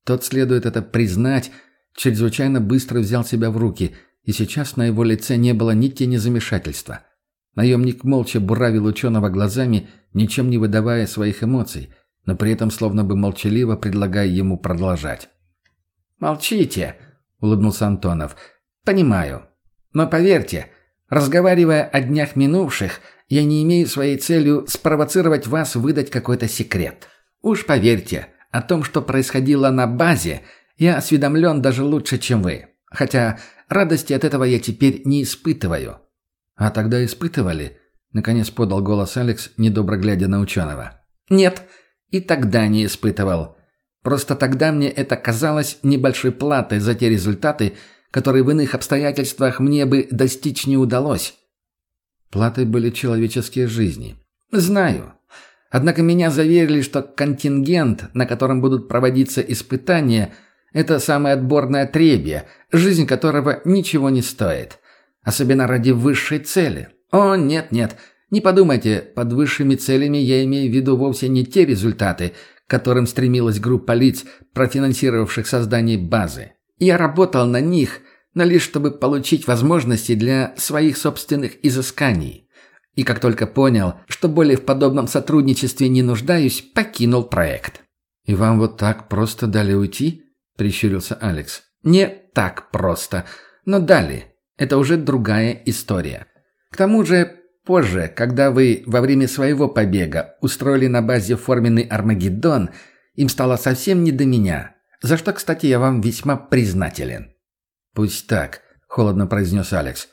Speaker 2: Тот, следует это признать, чрезвычайно быстро взял себя в руки, и сейчас на его лице не было ни тени замешательства – Наемник молча буравил ученого глазами, ничем не выдавая своих эмоций, но при этом словно бы молчаливо предлагая ему продолжать.
Speaker 3: «Молчите», — улыбнулся Антонов. «Понимаю. Но поверьте, разговаривая о днях минувших, я не имею своей целью спровоцировать вас выдать какой-то секрет. Уж поверьте, о том, что происходило на базе, я осведомлен даже лучше, чем вы. Хотя радости от этого я теперь не испытываю.
Speaker 2: «А тогда испытывали?» — наконец подал голос Алекс, недобро глядя на ученого.
Speaker 3: «Нет, и тогда не испытывал. Просто тогда мне это казалось небольшой платой за те результаты, которые в иных обстоятельствах мне бы достичь не удалось».
Speaker 2: Платой были человеческие жизни.
Speaker 3: «Знаю. Однако меня заверили, что контингент, на котором будут проводиться испытания, это самое отборное требие, жизнь которого ничего не стоит». Особенно ради высшей цели. О, нет-нет, не подумайте, под высшими целями я имею в виду вовсе не те результаты, к которым стремилась группа лиц, профинансировавших создание базы. Я работал на них, но лишь чтобы получить возможности для своих собственных изысканий. И как только понял, что более в подобном сотрудничестве не нуждаюсь, покинул проект.
Speaker 2: «И вам вот так просто дали уйти?» – прищурился Алекс.
Speaker 3: «Не так просто, но дали. Это уже другая история. К тому же, позже, когда вы во время своего побега устроили на базе форменный Армагеддон, им стало совсем не до меня, за что, кстати, я вам весьма признателен».
Speaker 2: «Пусть так», — холодно произнес Алекс.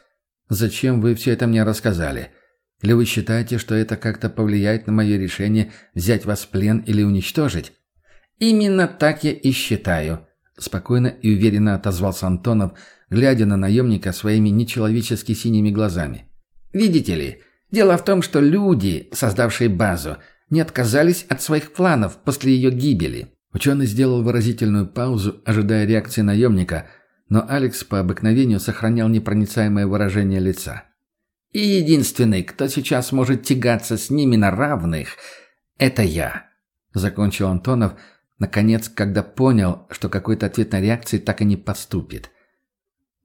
Speaker 2: «Зачем вы все это мне рассказали? Или вы считаете, что это как-то повлияет на мое решение взять вас в плен или уничтожить?»
Speaker 3: «Именно так я и считаю», — спокойно и уверенно отозвался Антонов, — глядя на наемника своими нечеловечески синими глазами. «Видите ли, дело в том, что люди, создавшие базу, не отказались от своих планов после ее гибели».
Speaker 2: Ученый сделал выразительную паузу, ожидая реакции наемника, но Алекс по обыкновению сохранял непроницаемое выражение лица.
Speaker 3: «И единственный, кто сейчас может тягаться с ними на равных, это я», — закончил Антонов, наконец, когда понял, что какой-то ответной реакции так и не поступит.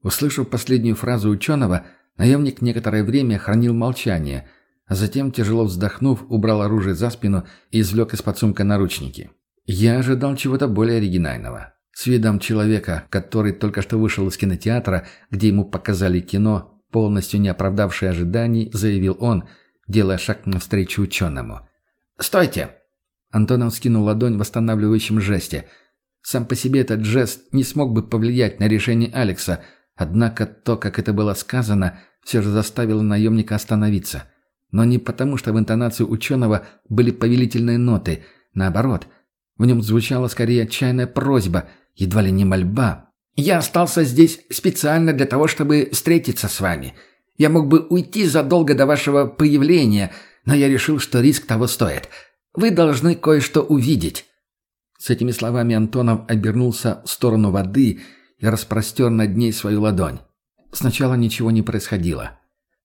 Speaker 2: Услышав последнюю фразу ученого, наемник некоторое время хранил молчание, а затем, тяжело вздохнув, убрал оружие за спину и извлек из-под сумка наручники. Я ожидал чего-то более оригинального. С видом человека, который только что вышел из кинотеатра, где ему показали кино, полностью не оправдавшее ожиданий, заявил он, делая шаг навстречу ученому.
Speaker 3: «Стойте!»
Speaker 2: Антонов скинул ладонь в восстанавливающем жесте. Сам по себе этот жест не смог бы повлиять на решение Алекса, однако то, как это было сказано, все же заставило наемника остановиться. Но не потому, что в интонации ученого были повелительные ноты. Наоборот, в нем звучала скорее отчаянная просьба, едва ли не мольба. «Я остался здесь специально для того, чтобы встретиться с вами. Я мог бы уйти задолго до вашего появления, но я решил, что риск того стоит. Вы должны кое-что увидеть». С этими словами Антонов обернулся в сторону воды и распростер над ней свою ладонь. Сначала ничего не происходило.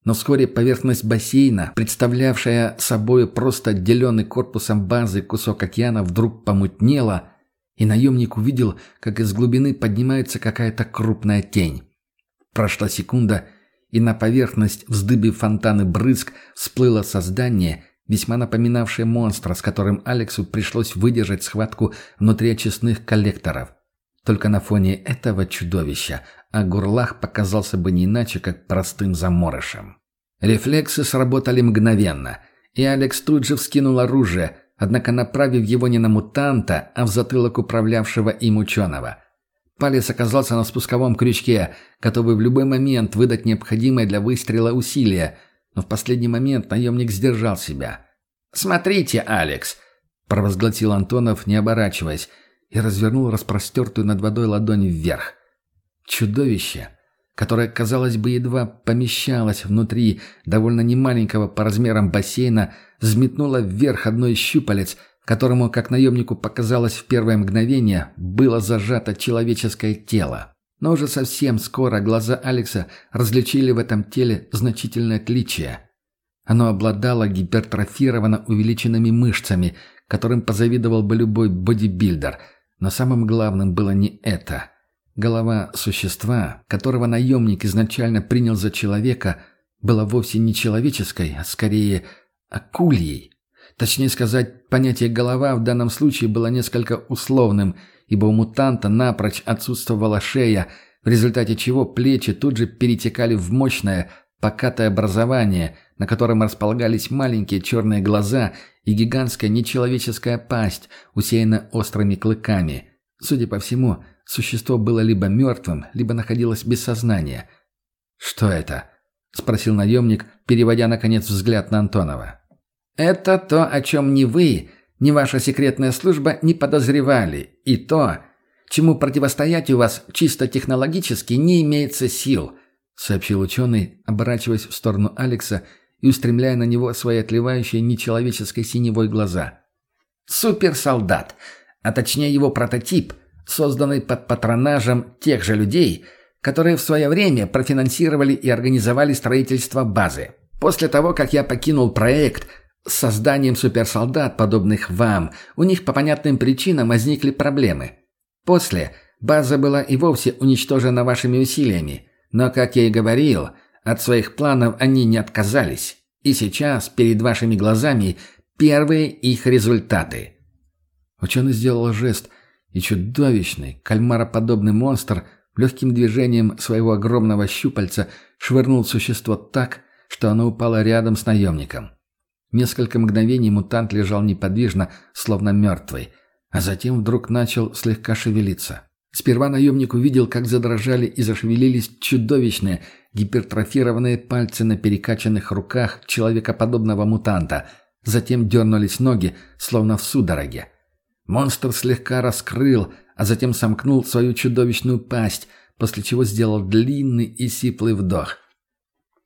Speaker 2: Но вскоре поверхность бассейна, представлявшая собой просто отделенный корпусом базы кусок океана, вдруг помутнела, и наемник увидел, как из глубины поднимается какая-то крупная тень. Прошла секунда, и на поверхность, вздыбив фонтаны брызг, всплыло создание, весьма напоминавшее монстра, с которым Алексу пришлось выдержать схватку внутри очистных коллекторов. Только на фоне этого чудовища а Гурлах показался бы не иначе, как простым заморышем. Рефлексы сработали мгновенно, и Алекс тут же вскинул оружие, однако направив его не на мутанта, а в затылок управлявшего им ученого. Палец оказался на спусковом крючке, готовый в любой момент выдать необходимое для выстрела усилие, но в последний момент наемник сдержал себя. «Смотрите, Алекс!» – провозгласил Антонов, не оборачиваясь, и развернул распростертую над водой ладонь вверх. Чудовище, которое, казалось бы, едва помещалось внутри довольно немаленького по размерам бассейна, взметнуло вверх одно из щупалец, которому, как наемнику показалось в первое мгновение, было зажато человеческое тело. Но уже совсем скоро глаза Алекса различили в этом теле значительное отличие. Оно обладало гипертрофированно увеличенными мышцами, которым позавидовал бы любой бодибилдер. Но самым главным было не это. Голова существа, которого наемник изначально принял за человека, была вовсе не человеческой, а скорее акульей. Точнее сказать, понятие «голова» в данном случае было несколько условным, ибо у мутанта напрочь отсутствовала шея, в результате чего плечи тут же перетекали в мощное, покатое образование, на котором располагались маленькие черные глаза и гигантская нечеловеческая пасть, усеянная острыми клыками. Судя по всему, Существо было либо мертвым, либо находилось без сознания. «Что это?» — спросил наемник, переводя, наконец, взгляд на Антонова. «Это то, о чем ни вы, ни ваша секретная служба не подозревали, и то, чему противостоять у вас чисто технологически не имеется сил», — сообщил ученый, оборачиваясь в сторону Алекса и устремляя на него свои отливающие нечеловеческой синевой глаза. «Суперсолдат, а точнее его прототип — созданный под патронажем тех же людей, которые в свое время профинансировали и организовали строительство базы. После того, как я покинул проект с созданием суперсолдат, подобных вам, у них по понятным причинам возникли проблемы. После база была и вовсе уничтожена вашими усилиями, но, как я и говорил, от своих планов они не отказались. И сейчас перед вашими глазами первые их результаты. Ученый сделал жест – и чудовищный, кальмароподобный монстр легким движением своего огромного щупальца швырнул существо так, что оно упало рядом с наемником. Несколько мгновений мутант лежал неподвижно, словно мертвый, а затем вдруг начал слегка шевелиться. Сперва наемник увидел, как задрожали и зашевелились чудовищные, гипертрофированные пальцы на перекачанных руках человекоподобного мутанта. Затем дернулись ноги, словно в судороге. Монстр слегка раскрыл, а затем сомкнул свою чудовищную пасть, после чего сделал длинный и сиплый вдох.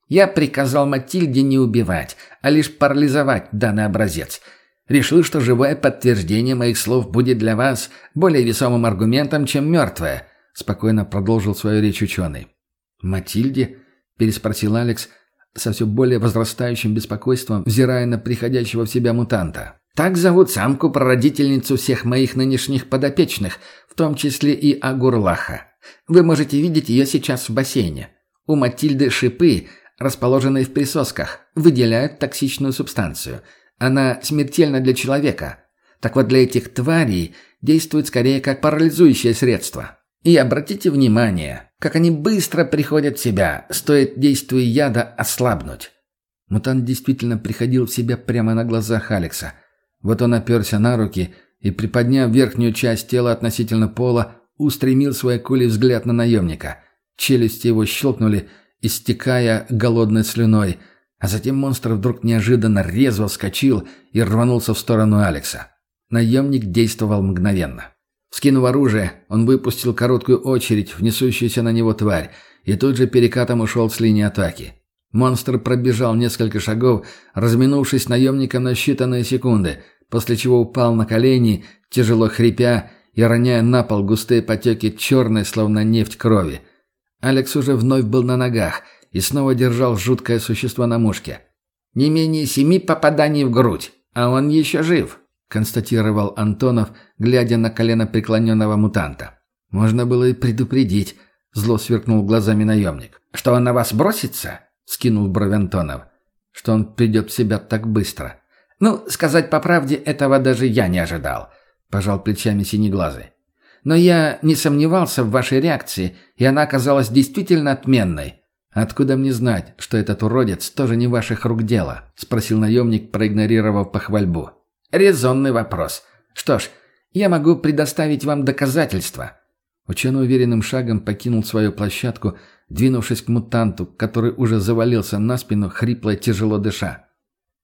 Speaker 2: «Я приказал Матильде не убивать, а лишь парализовать данный образец. Решил, что живое подтверждение моих слов будет для вас более весомым аргументом, чем мертвое», — спокойно продолжил свою речь ученый. «Матильде?» — переспросил Алекс со все более возрастающим беспокойством, взирая на приходящего в себя мутанта. Так зовут самку-прародительницу всех моих нынешних подопечных, в том числе и Агурлаха. Вы можете видеть ее сейчас в бассейне. У Матильды шипы, расположенные в присосках, выделяют токсичную субстанцию. Она смертельна для человека. Так вот для этих тварей действует скорее как парализующее средство. И обратите внимание, как они быстро приходят в себя, стоит действию яда ослабнуть. Мутант действительно приходил в себя прямо на глазах Алекса – вот он оперся на руки, и, приподняв верхнюю часть тела относительно пола, устремил свой акулий взгляд на наемника. Челюсти его щелкнули, истекая голодной слюной, а затем монстр вдруг неожиданно резво вскочил и рванулся в сторону Алекса. Наемник действовал мгновенно. Скинув оружие, он выпустил короткую очередь в несущуюся на него тварь и тут же перекатом ушел с линии атаки. Монстр пробежал несколько шагов, разминувшись наемником на считанные секунды, после чего упал на колени, тяжело хрипя и роняя на пол густые потеки черной, словно нефть крови. Алекс уже вновь был на ногах и снова держал жуткое существо на мушке. «Не менее семи попаданий в грудь, а он еще жив», — констатировал Антонов, глядя на колено преклоненного мутанта. «Можно было и предупредить», — зло сверкнул глазами наемник. «Что он на вас бросится?» — скинул бровь Антонов. «Что он придет в себя так быстро?» «Ну, сказать по правде, этого даже я не ожидал», — пожал плечами синеглазый. «Но я не сомневался в вашей реакции, и она оказалась действительно отменной. «Откуда мне знать, что этот уродец тоже не ваших рук дело?» — спросил наемник, проигнорировав похвальбу. «Резонный вопрос. Что ж, я могу предоставить вам доказательства». Ученый уверенным шагом покинул свою площадку, двинувшись к мутанту, который уже завалился на спину, хрипло тяжело дыша.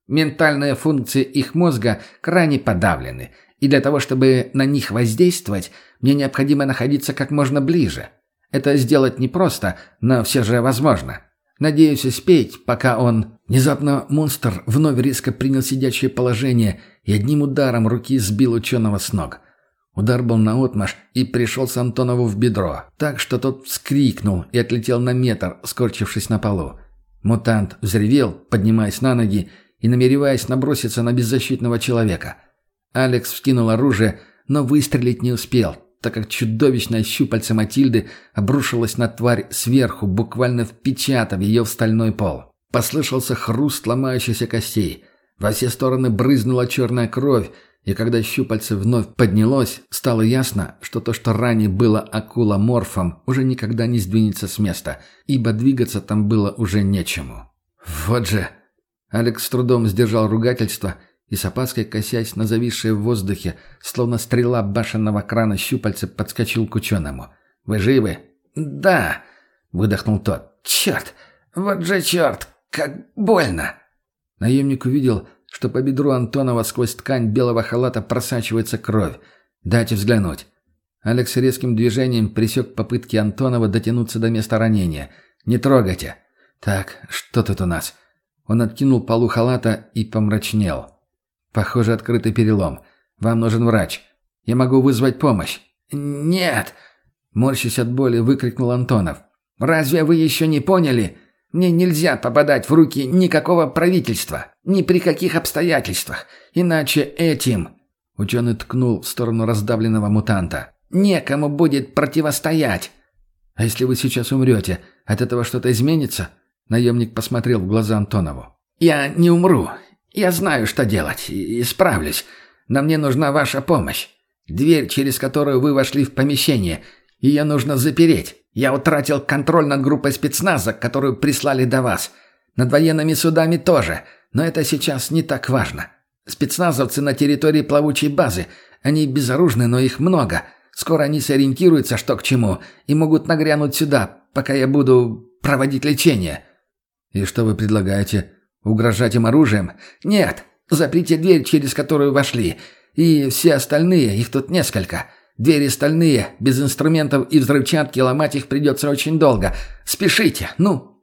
Speaker 2: Ментальные функции их мозга крайне подавлены, и для того, чтобы на них воздействовать, мне необходимо находиться как можно ближе. Это сделать непросто, но все же возможно. Надеюсь успеть, пока он... Внезапно монстр вновь резко принял сидячее положение и одним ударом руки сбил ученого с ног. Удар был наотмашь и пришелся Антонову в бедро, так что тот вскрикнул и отлетел на метр, скорчившись на полу. Мутант взревел, поднимаясь на ноги и намереваясь наброситься на беззащитного человека. Алекс вскинул оружие, но выстрелить не успел, так как чудовищное щупальце Матильды обрушилось на тварь сверху, буквально впечатав ее в стальной пол. Послышался хруст ломающихся костей. Во все стороны брызнула черная кровь, и когда щупальце вновь поднялось, стало ясно, что то, что ранее было акуломорфом, уже никогда не сдвинется с места, ибо двигаться там было уже нечему. «Вот же!» Алекс с трудом сдержал ругательство – и с опаской косясь на зависшее в воздухе, словно стрела башенного крана щупальца, подскочил к ученому. «Вы живы?» «Да!» — выдохнул тот. «Черт! Вот же черт! Как больно!» Наемник увидел, что по бедру Антонова сквозь ткань белого халата просачивается кровь. «Дайте взглянуть». Алекс резким движением пресек попытки Антонова дотянуться до места ранения. «Не трогайте». «Так, что тут у нас?» Он откинул полу халата и помрачнел. «Похоже, открытый перелом. Вам нужен врач. Я могу вызвать помощь». «Нет!» — морщись от боли, выкрикнул Антонов. «Разве вы еще не поняли? Мне нельзя попадать в руки никакого правительства, ни при каких обстоятельствах. Иначе этим...» Ученый ткнул в сторону раздавленного мутанта. «Некому будет противостоять!» «А если вы сейчас умрете, от этого что-то изменится?» Наемник посмотрел в глаза Антонову. «Я не умру. «Я знаю, что делать, и справлюсь. Но мне нужна ваша помощь. Дверь, через которую вы вошли в помещение, ее нужно запереть. Я утратил контроль над группой спецназа, которую прислали до вас. Над военными судами тоже, но это сейчас не так важно. Спецназовцы на территории плавучей базы. Они безоружны, но их много. Скоро они сориентируются, что к чему, и могут нагрянуть сюда, пока я буду проводить лечение». «И что вы предлагаете?» Угрожать им оружием? Нет. Заприте дверь, через которую вошли. И все остальные, их тут несколько. Двери стальные, без инструментов и взрывчатки ломать их придется очень долго. Спешите, ну!»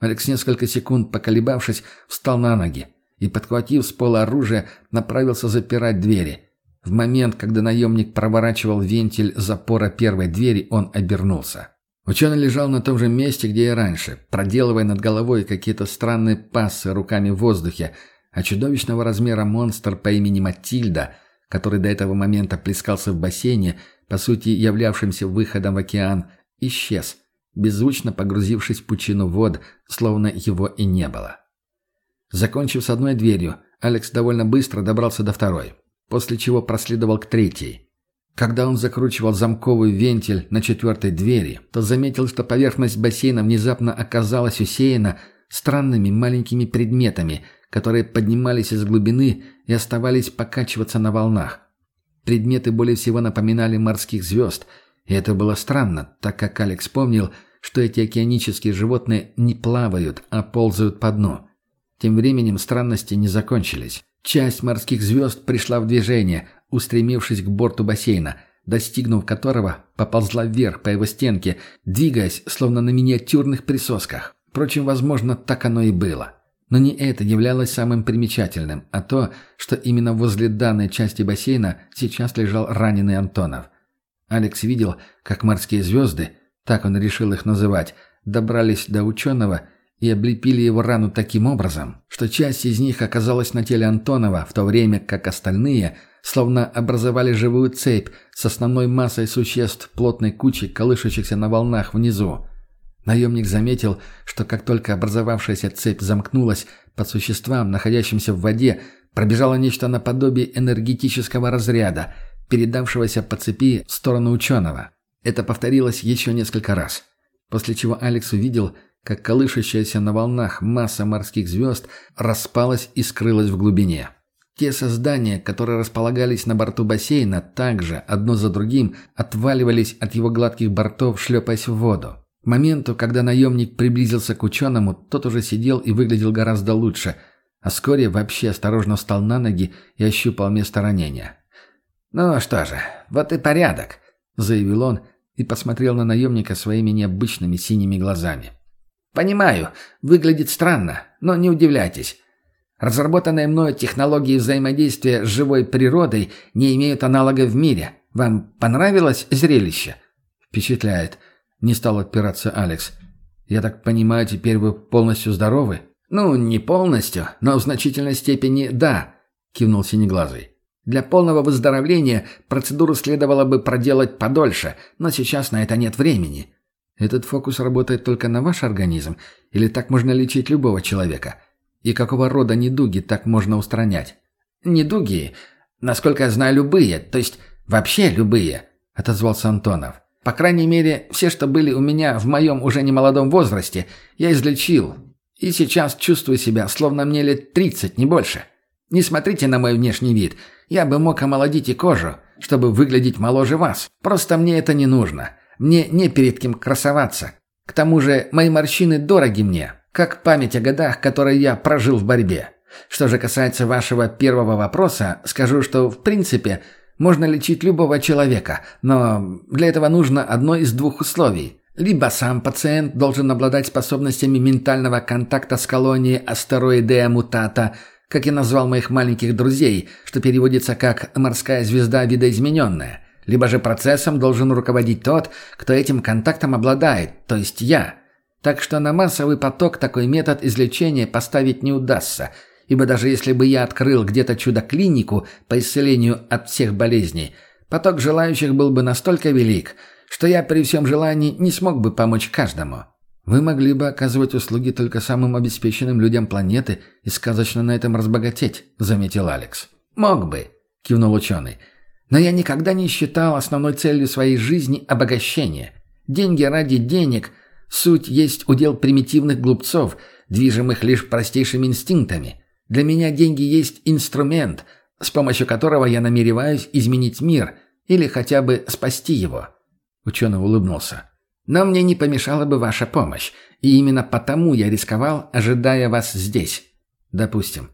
Speaker 2: Алекс, несколько секунд поколебавшись, встал на ноги и, подхватив с пола оружие, направился запирать двери. В момент, когда наемник проворачивал вентиль запора первой двери, он обернулся. Ученый лежал на том же месте, где и раньше, проделывая над головой какие-то странные пассы руками в воздухе, а чудовищного размера монстр по имени Матильда, который до этого момента плескался в бассейне, по сути являвшимся выходом в океан, исчез, беззвучно погрузившись в пучину вод, словно его и не было. Закончив с одной дверью, Алекс довольно быстро добрался до второй, после чего проследовал к третьей. Когда он закручивал замковый вентиль на четвертой двери, то заметил, что поверхность бассейна внезапно оказалась усеяна странными маленькими предметами, которые поднимались из глубины и оставались покачиваться на волнах. Предметы более всего напоминали морских звезд. И это было странно, так как Алекс помнил, что эти океанические животные не плавают, а ползают по дну. Тем временем странности не закончились. Часть морских звезд пришла в движение, устремившись к борту бассейна, достигнув которого, поползла вверх по его стенке, двигаясь, словно на миниатюрных присосках. Впрочем, возможно, так оно и было. Но не это являлось самым примечательным, а то, что именно возле данной части бассейна сейчас лежал раненый Антонов. Алекс видел, как морские звезды, так он решил их называть, добрались до ученого и облепили его рану таким образом, что часть из них оказалась на теле Антонова, в то время как остальные словно образовали живую цепь с основной массой существ плотной кучей, колышущихся на волнах внизу. Наемник заметил, что как только образовавшаяся цепь замкнулась, под существам, находящимся в воде, пробежало нечто наподобие энергетического разряда, передавшегося по цепи в сторону ученого. Это повторилось еще несколько раз. После чего Алекс увидел, как колышащаяся на волнах масса морских звезд распалась и скрылась в глубине. Те создания, которые располагались на борту бассейна, также, одно за другим, отваливались от его гладких бортов, шлепаясь в воду. К моменту, когда наемник приблизился к ученому, тот уже сидел и выглядел гораздо лучше, а вскоре вообще осторожно встал на ноги и ощупал место ранения. «Ну что же, вот и порядок», — заявил он и посмотрел на наемника своими необычными синими глазами. «Понимаю, выглядит странно, но не удивляйтесь. Разработанные мною технологии взаимодействия с живой природой не имеют аналога в мире. Вам понравилось зрелище?» «Впечатляет», не стал отпираться Алекс. «Я так понимаю, теперь вы полностью здоровы?»
Speaker 3: «Ну, не полностью, но в значительной степени да», — кивнул Синеглазый. «Для полного выздоровления процедуру следовало бы проделать подольше, но сейчас на это нет времени».
Speaker 2: «Этот фокус работает только на ваш организм? Или так можно лечить любого человека? И какого рода недуги так можно устранять?»
Speaker 3: «Недуги? Насколько я знаю, любые, то есть вообще любые», — отозвался Антонов. По крайней мере, все, что были у меня в моем уже немолодом возрасте, я излечил. И сейчас чувствую себя, словно мне лет тридцать, не больше. Не смотрите на мой внешний вид. Я бы мог омолодить и кожу, чтобы выглядеть моложе вас. Просто мне это не нужно. Мне не перед кем красоваться. К тому же мои морщины дороги мне, как память о годах, которые я прожил в борьбе. Что же касается вашего первого вопроса, скажу, что в принципе – можно лечить любого человека, но для этого нужно одно из двух условий. Либо сам пациент должен обладать способностями ментального контакта с колонией астероидея мутата, как я назвал моих маленьких друзей, что переводится как «морская звезда видоизмененная», либо же процессом должен руководить тот, кто этим контактом обладает, то есть я. Так что на массовый поток такой метод излечения поставить не удастся – ибо даже если бы я открыл где-то чудо-клинику по исцелению от всех болезней, поток желающих был бы настолько велик, что я при всем желании не смог бы помочь каждому.
Speaker 2: Вы могли бы оказывать услуги только самым обеспеченным людям планеты и сказочно на этом разбогатеть, заметил Алекс.
Speaker 3: Мог бы, кивнул ученый. Но я никогда не считал основной целью своей жизни обогащение. Деньги ради денег – суть есть удел примитивных глупцов, движимых лишь простейшими инстинктами. Для меня деньги есть инструмент, с помощью которого я намереваюсь изменить мир или хотя бы спасти его». Ученый улыбнулся. «Но мне не помешала бы ваша помощь, и именно потому я рисковал, ожидая вас здесь».
Speaker 2: «Допустим.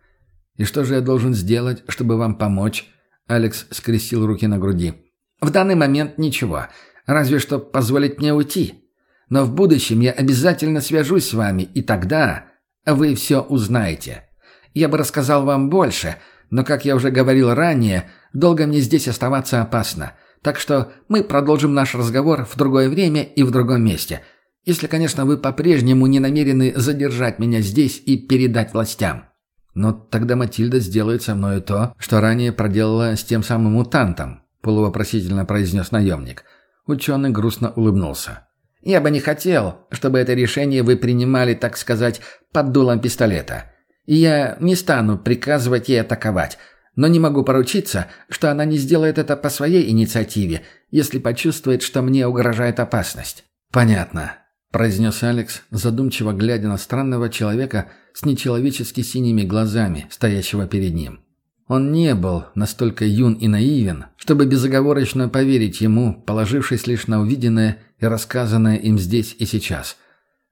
Speaker 2: И что же я должен сделать, чтобы вам помочь?» Алекс скрестил руки на груди.
Speaker 3: «В данный момент ничего, разве что позволить мне уйти. Но в будущем я обязательно свяжусь с вами, и тогда вы все узнаете». Я бы рассказал вам больше, но, как я уже говорил ранее, долго мне здесь оставаться опасно. Так что мы продолжим наш разговор в другое время и в другом месте. Если, конечно, вы по-прежнему не намерены задержать меня здесь и передать властям.
Speaker 2: Но тогда Матильда сделает со мной то, что ранее проделала с тем самым мутантом, полувопросительно произнес наемник. Ученый грустно улыбнулся.
Speaker 3: «Я бы не хотел, чтобы это решение вы принимали, так сказать, под дулом пистолета. И я не стану приказывать ей атаковать, но не могу поручиться, что она не сделает это по своей инициативе, если почувствует, что мне угрожает опасность».
Speaker 2: «Понятно», — произнес Алекс, задумчиво глядя на странного человека с нечеловечески синими глазами, стоящего перед ним. Он не был настолько юн и наивен, чтобы безоговорочно поверить ему, положившись лишь на увиденное и рассказанное им здесь и сейчас.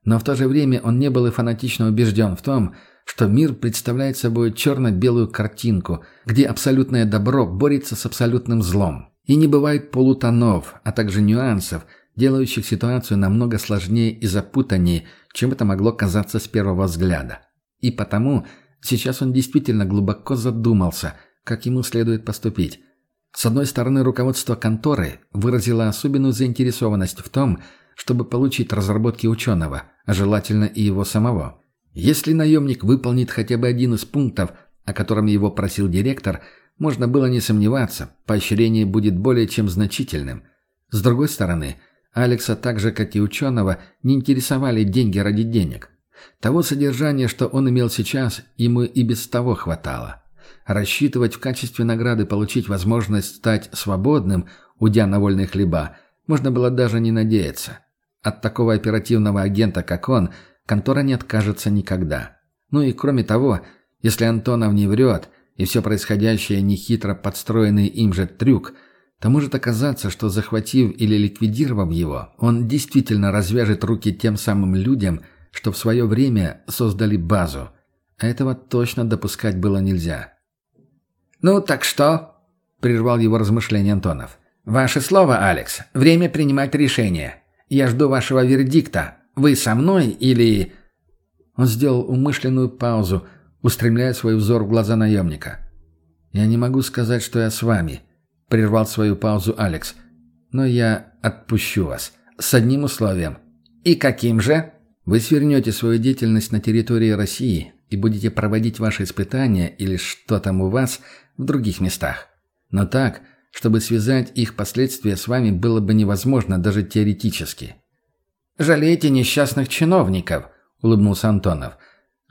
Speaker 2: Но в то же время он не был и фанатично убежден в том, что мир представляет собой черно-белую картинку, где абсолютное добро борется с абсолютным злом. И не бывает полутонов, а также нюансов, делающих ситуацию намного сложнее и запутаннее, чем это могло казаться с первого взгляда. И потому сейчас он действительно глубоко задумался, как ему следует поступить. С одной стороны, руководство конторы выразило особенную заинтересованность в том, чтобы получить разработки ученого, а желательно и его самого. Если наемник выполнит хотя бы один из пунктов, о котором его просил директор – можно было не сомневаться, поощрение будет более чем значительным. С другой стороны, Алекса так же, как и ученого, не интересовали деньги ради денег. Того содержания, что он имел сейчас, ему и без того хватало. Рассчитывать в качестве награды получить возможность стать свободным, удя на вольные хлеба, можно было даже не надеяться. От такого оперативного агента, как он, контора не откажется никогда. Ну и кроме того, если Антонов не врет, и все происходящее нехитро подстроенный им же трюк, то может оказаться, что захватив или ликвидировав его, он действительно развяжет руки тем самым людям, что в свое время создали базу. А этого точно допускать было нельзя.
Speaker 4: «Ну так что?» – прервал его размышления Антонов. «Ваше слово, Алекс. Время принимать решение. Я жду вашего вердикта. Вы со мной или...»
Speaker 2: Он сделал умышленную паузу, устремляя свой взор в глаза наемника. «Я не могу сказать, что я с вами», — прервал свою паузу Алекс. «Но я отпущу вас. С одним условием».
Speaker 4: «И каким же?»
Speaker 2: «Вы свернете свою деятельность на территории России и будете проводить ваши испытания или что там у вас в других местах. Но так, чтобы связать их последствия с вами было бы невозможно даже теоретически».
Speaker 4: «Жалеете несчастных чиновников», — улыбнулся Антонов.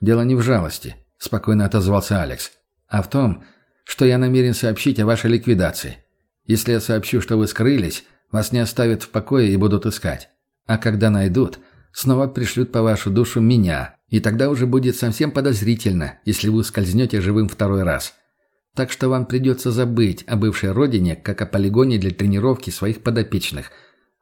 Speaker 2: «Дело не в жалости спокойно отозвался Алекс. «А в том, что я намерен сообщить о вашей ликвидации. Если я сообщу, что вы скрылись, вас не оставят в покое и будут искать. А когда найдут, снова пришлют по вашу душу меня, и тогда уже будет совсем подозрительно, если вы скользнете живым второй раз. Так что вам придется забыть о бывшей родине, как о полигоне для тренировки своих подопечных.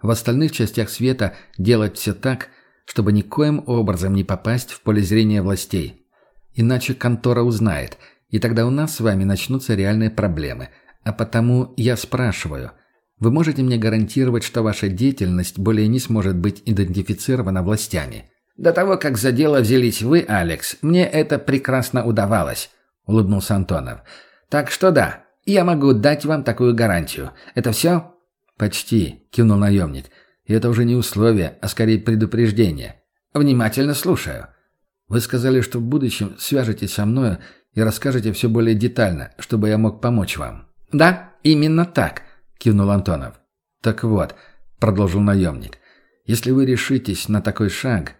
Speaker 2: В остальных частях света делать все так, чтобы никоим образом не попасть в поле зрения властей. Иначе контора узнает, и тогда у нас с вами начнутся реальные проблемы. А потому я спрашиваю, вы можете мне гарантировать, что ваша деятельность более не сможет быть идентифицирована властями?
Speaker 4: До того, как за дело взялись вы, Алекс, мне это прекрасно удавалось, улыбнулся Антонов. Так что да, я могу дать вам такую гарантию. Это все?
Speaker 2: Почти, кивнул наемник. И это уже не условие, а скорее предупреждение.
Speaker 4: Внимательно слушаю.
Speaker 2: Вы сказали, что в будущем свяжетесь со мною и расскажете все более детально, чтобы я мог помочь вам».
Speaker 4: «Да, именно так», — кивнул Антонов.
Speaker 2: «Так вот», — продолжил наемник, — «если вы решитесь на такой шаг,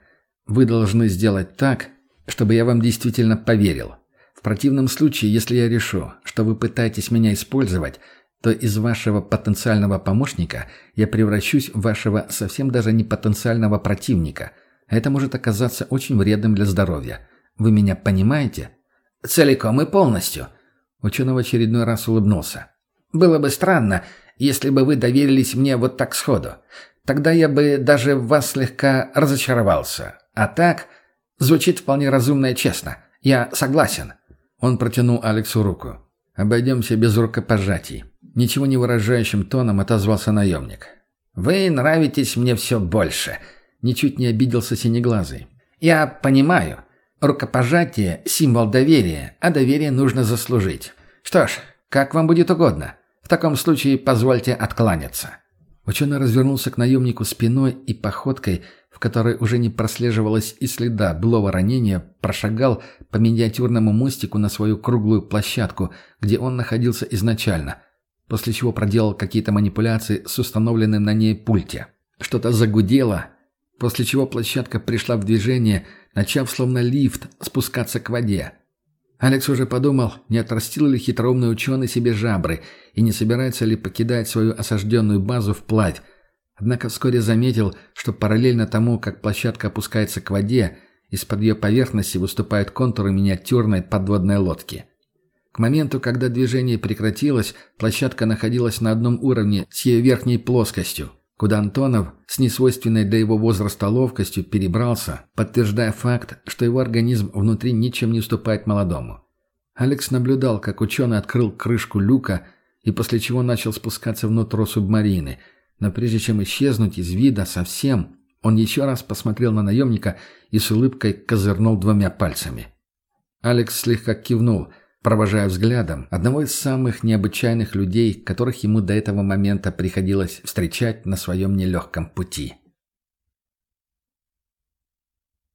Speaker 2: вы должны сделать так, чтобы я вам действительно поверил. В противном случае, если я решу, что вы пытаетесь меня использовать, то из вашего потенциального помощника я превращусь в вашего совсем даже не потенциального противника — это может оказаться очень вредным для здоровья. Вы меня понимаете?»
Speaker 4: «Целиком и полностью».
Speaker 2: Ученый в очередной раз улыбнулся.
Speaker 4: «Было бы странно, если бы вы доверились мне вот так сходу. Тогда я бы даже вас слегка разочаровался. А так, звучит вполне разумно и честно. Я согласен».
Speaker 2: Он протянул Алексу руку. «Обойдемся без рукопожатий». Ничего не выражающим тоном отозвался наемник.
Speaker 4: «Вы нравитесь мне все больше»,
Speaker 2: Ничуть не обиделся синеглазый.
Speaker 4: «Я понимаю. Рукопожатие – символ доверия, а доверие нужно заслужить. Что ж, как вам будет угодно. В таком случае позвольте откланяться».
Speaker 2: Ученый развернулся к наемнику спиной и походкой, в которой уже не прослеживалось и следа былого ранения, прошагал по миниатюрному мостику на свою круглую площадку, где он находился изначально, после чего проделал какие-то манипуляции с установленным на ней пульте. Что-то загудело, после чего площадка пришла в движение, начав словно лифт спускаться к воде. Алекс уже подумал, не отрастил ли хитроумный ученый себе жабры и не собирается ли покидать свою осажденную базу вплавь. Однако вскоре заметил, что параллельно тому, как площадка опускается к воде, из-под ее поверхности выступают контуры миниатюрной подводной лодки. К моменту, когда движение прекратилось, площадка находилась на одном уровне с ее верхней плоскостью, куда Антонов с несвойственной для его возраста ловкостью перебрался, подтверждая факт, что его организм внутри ничем не уступает молодому. Алекс наблюдал, как ученый открыл крышку люка и после чего начал спускаться внутрь субмарины, но прежде чем исчезнуть из вида совсем, он еще раз посмотрел на наемника и с улыбкой козырнул двумя пальцами. Алекс слегка кивнул – провожая взглядом одного из самых необычайных людей, которых ему до этого момента приходилось встречать на своем нелегком пути.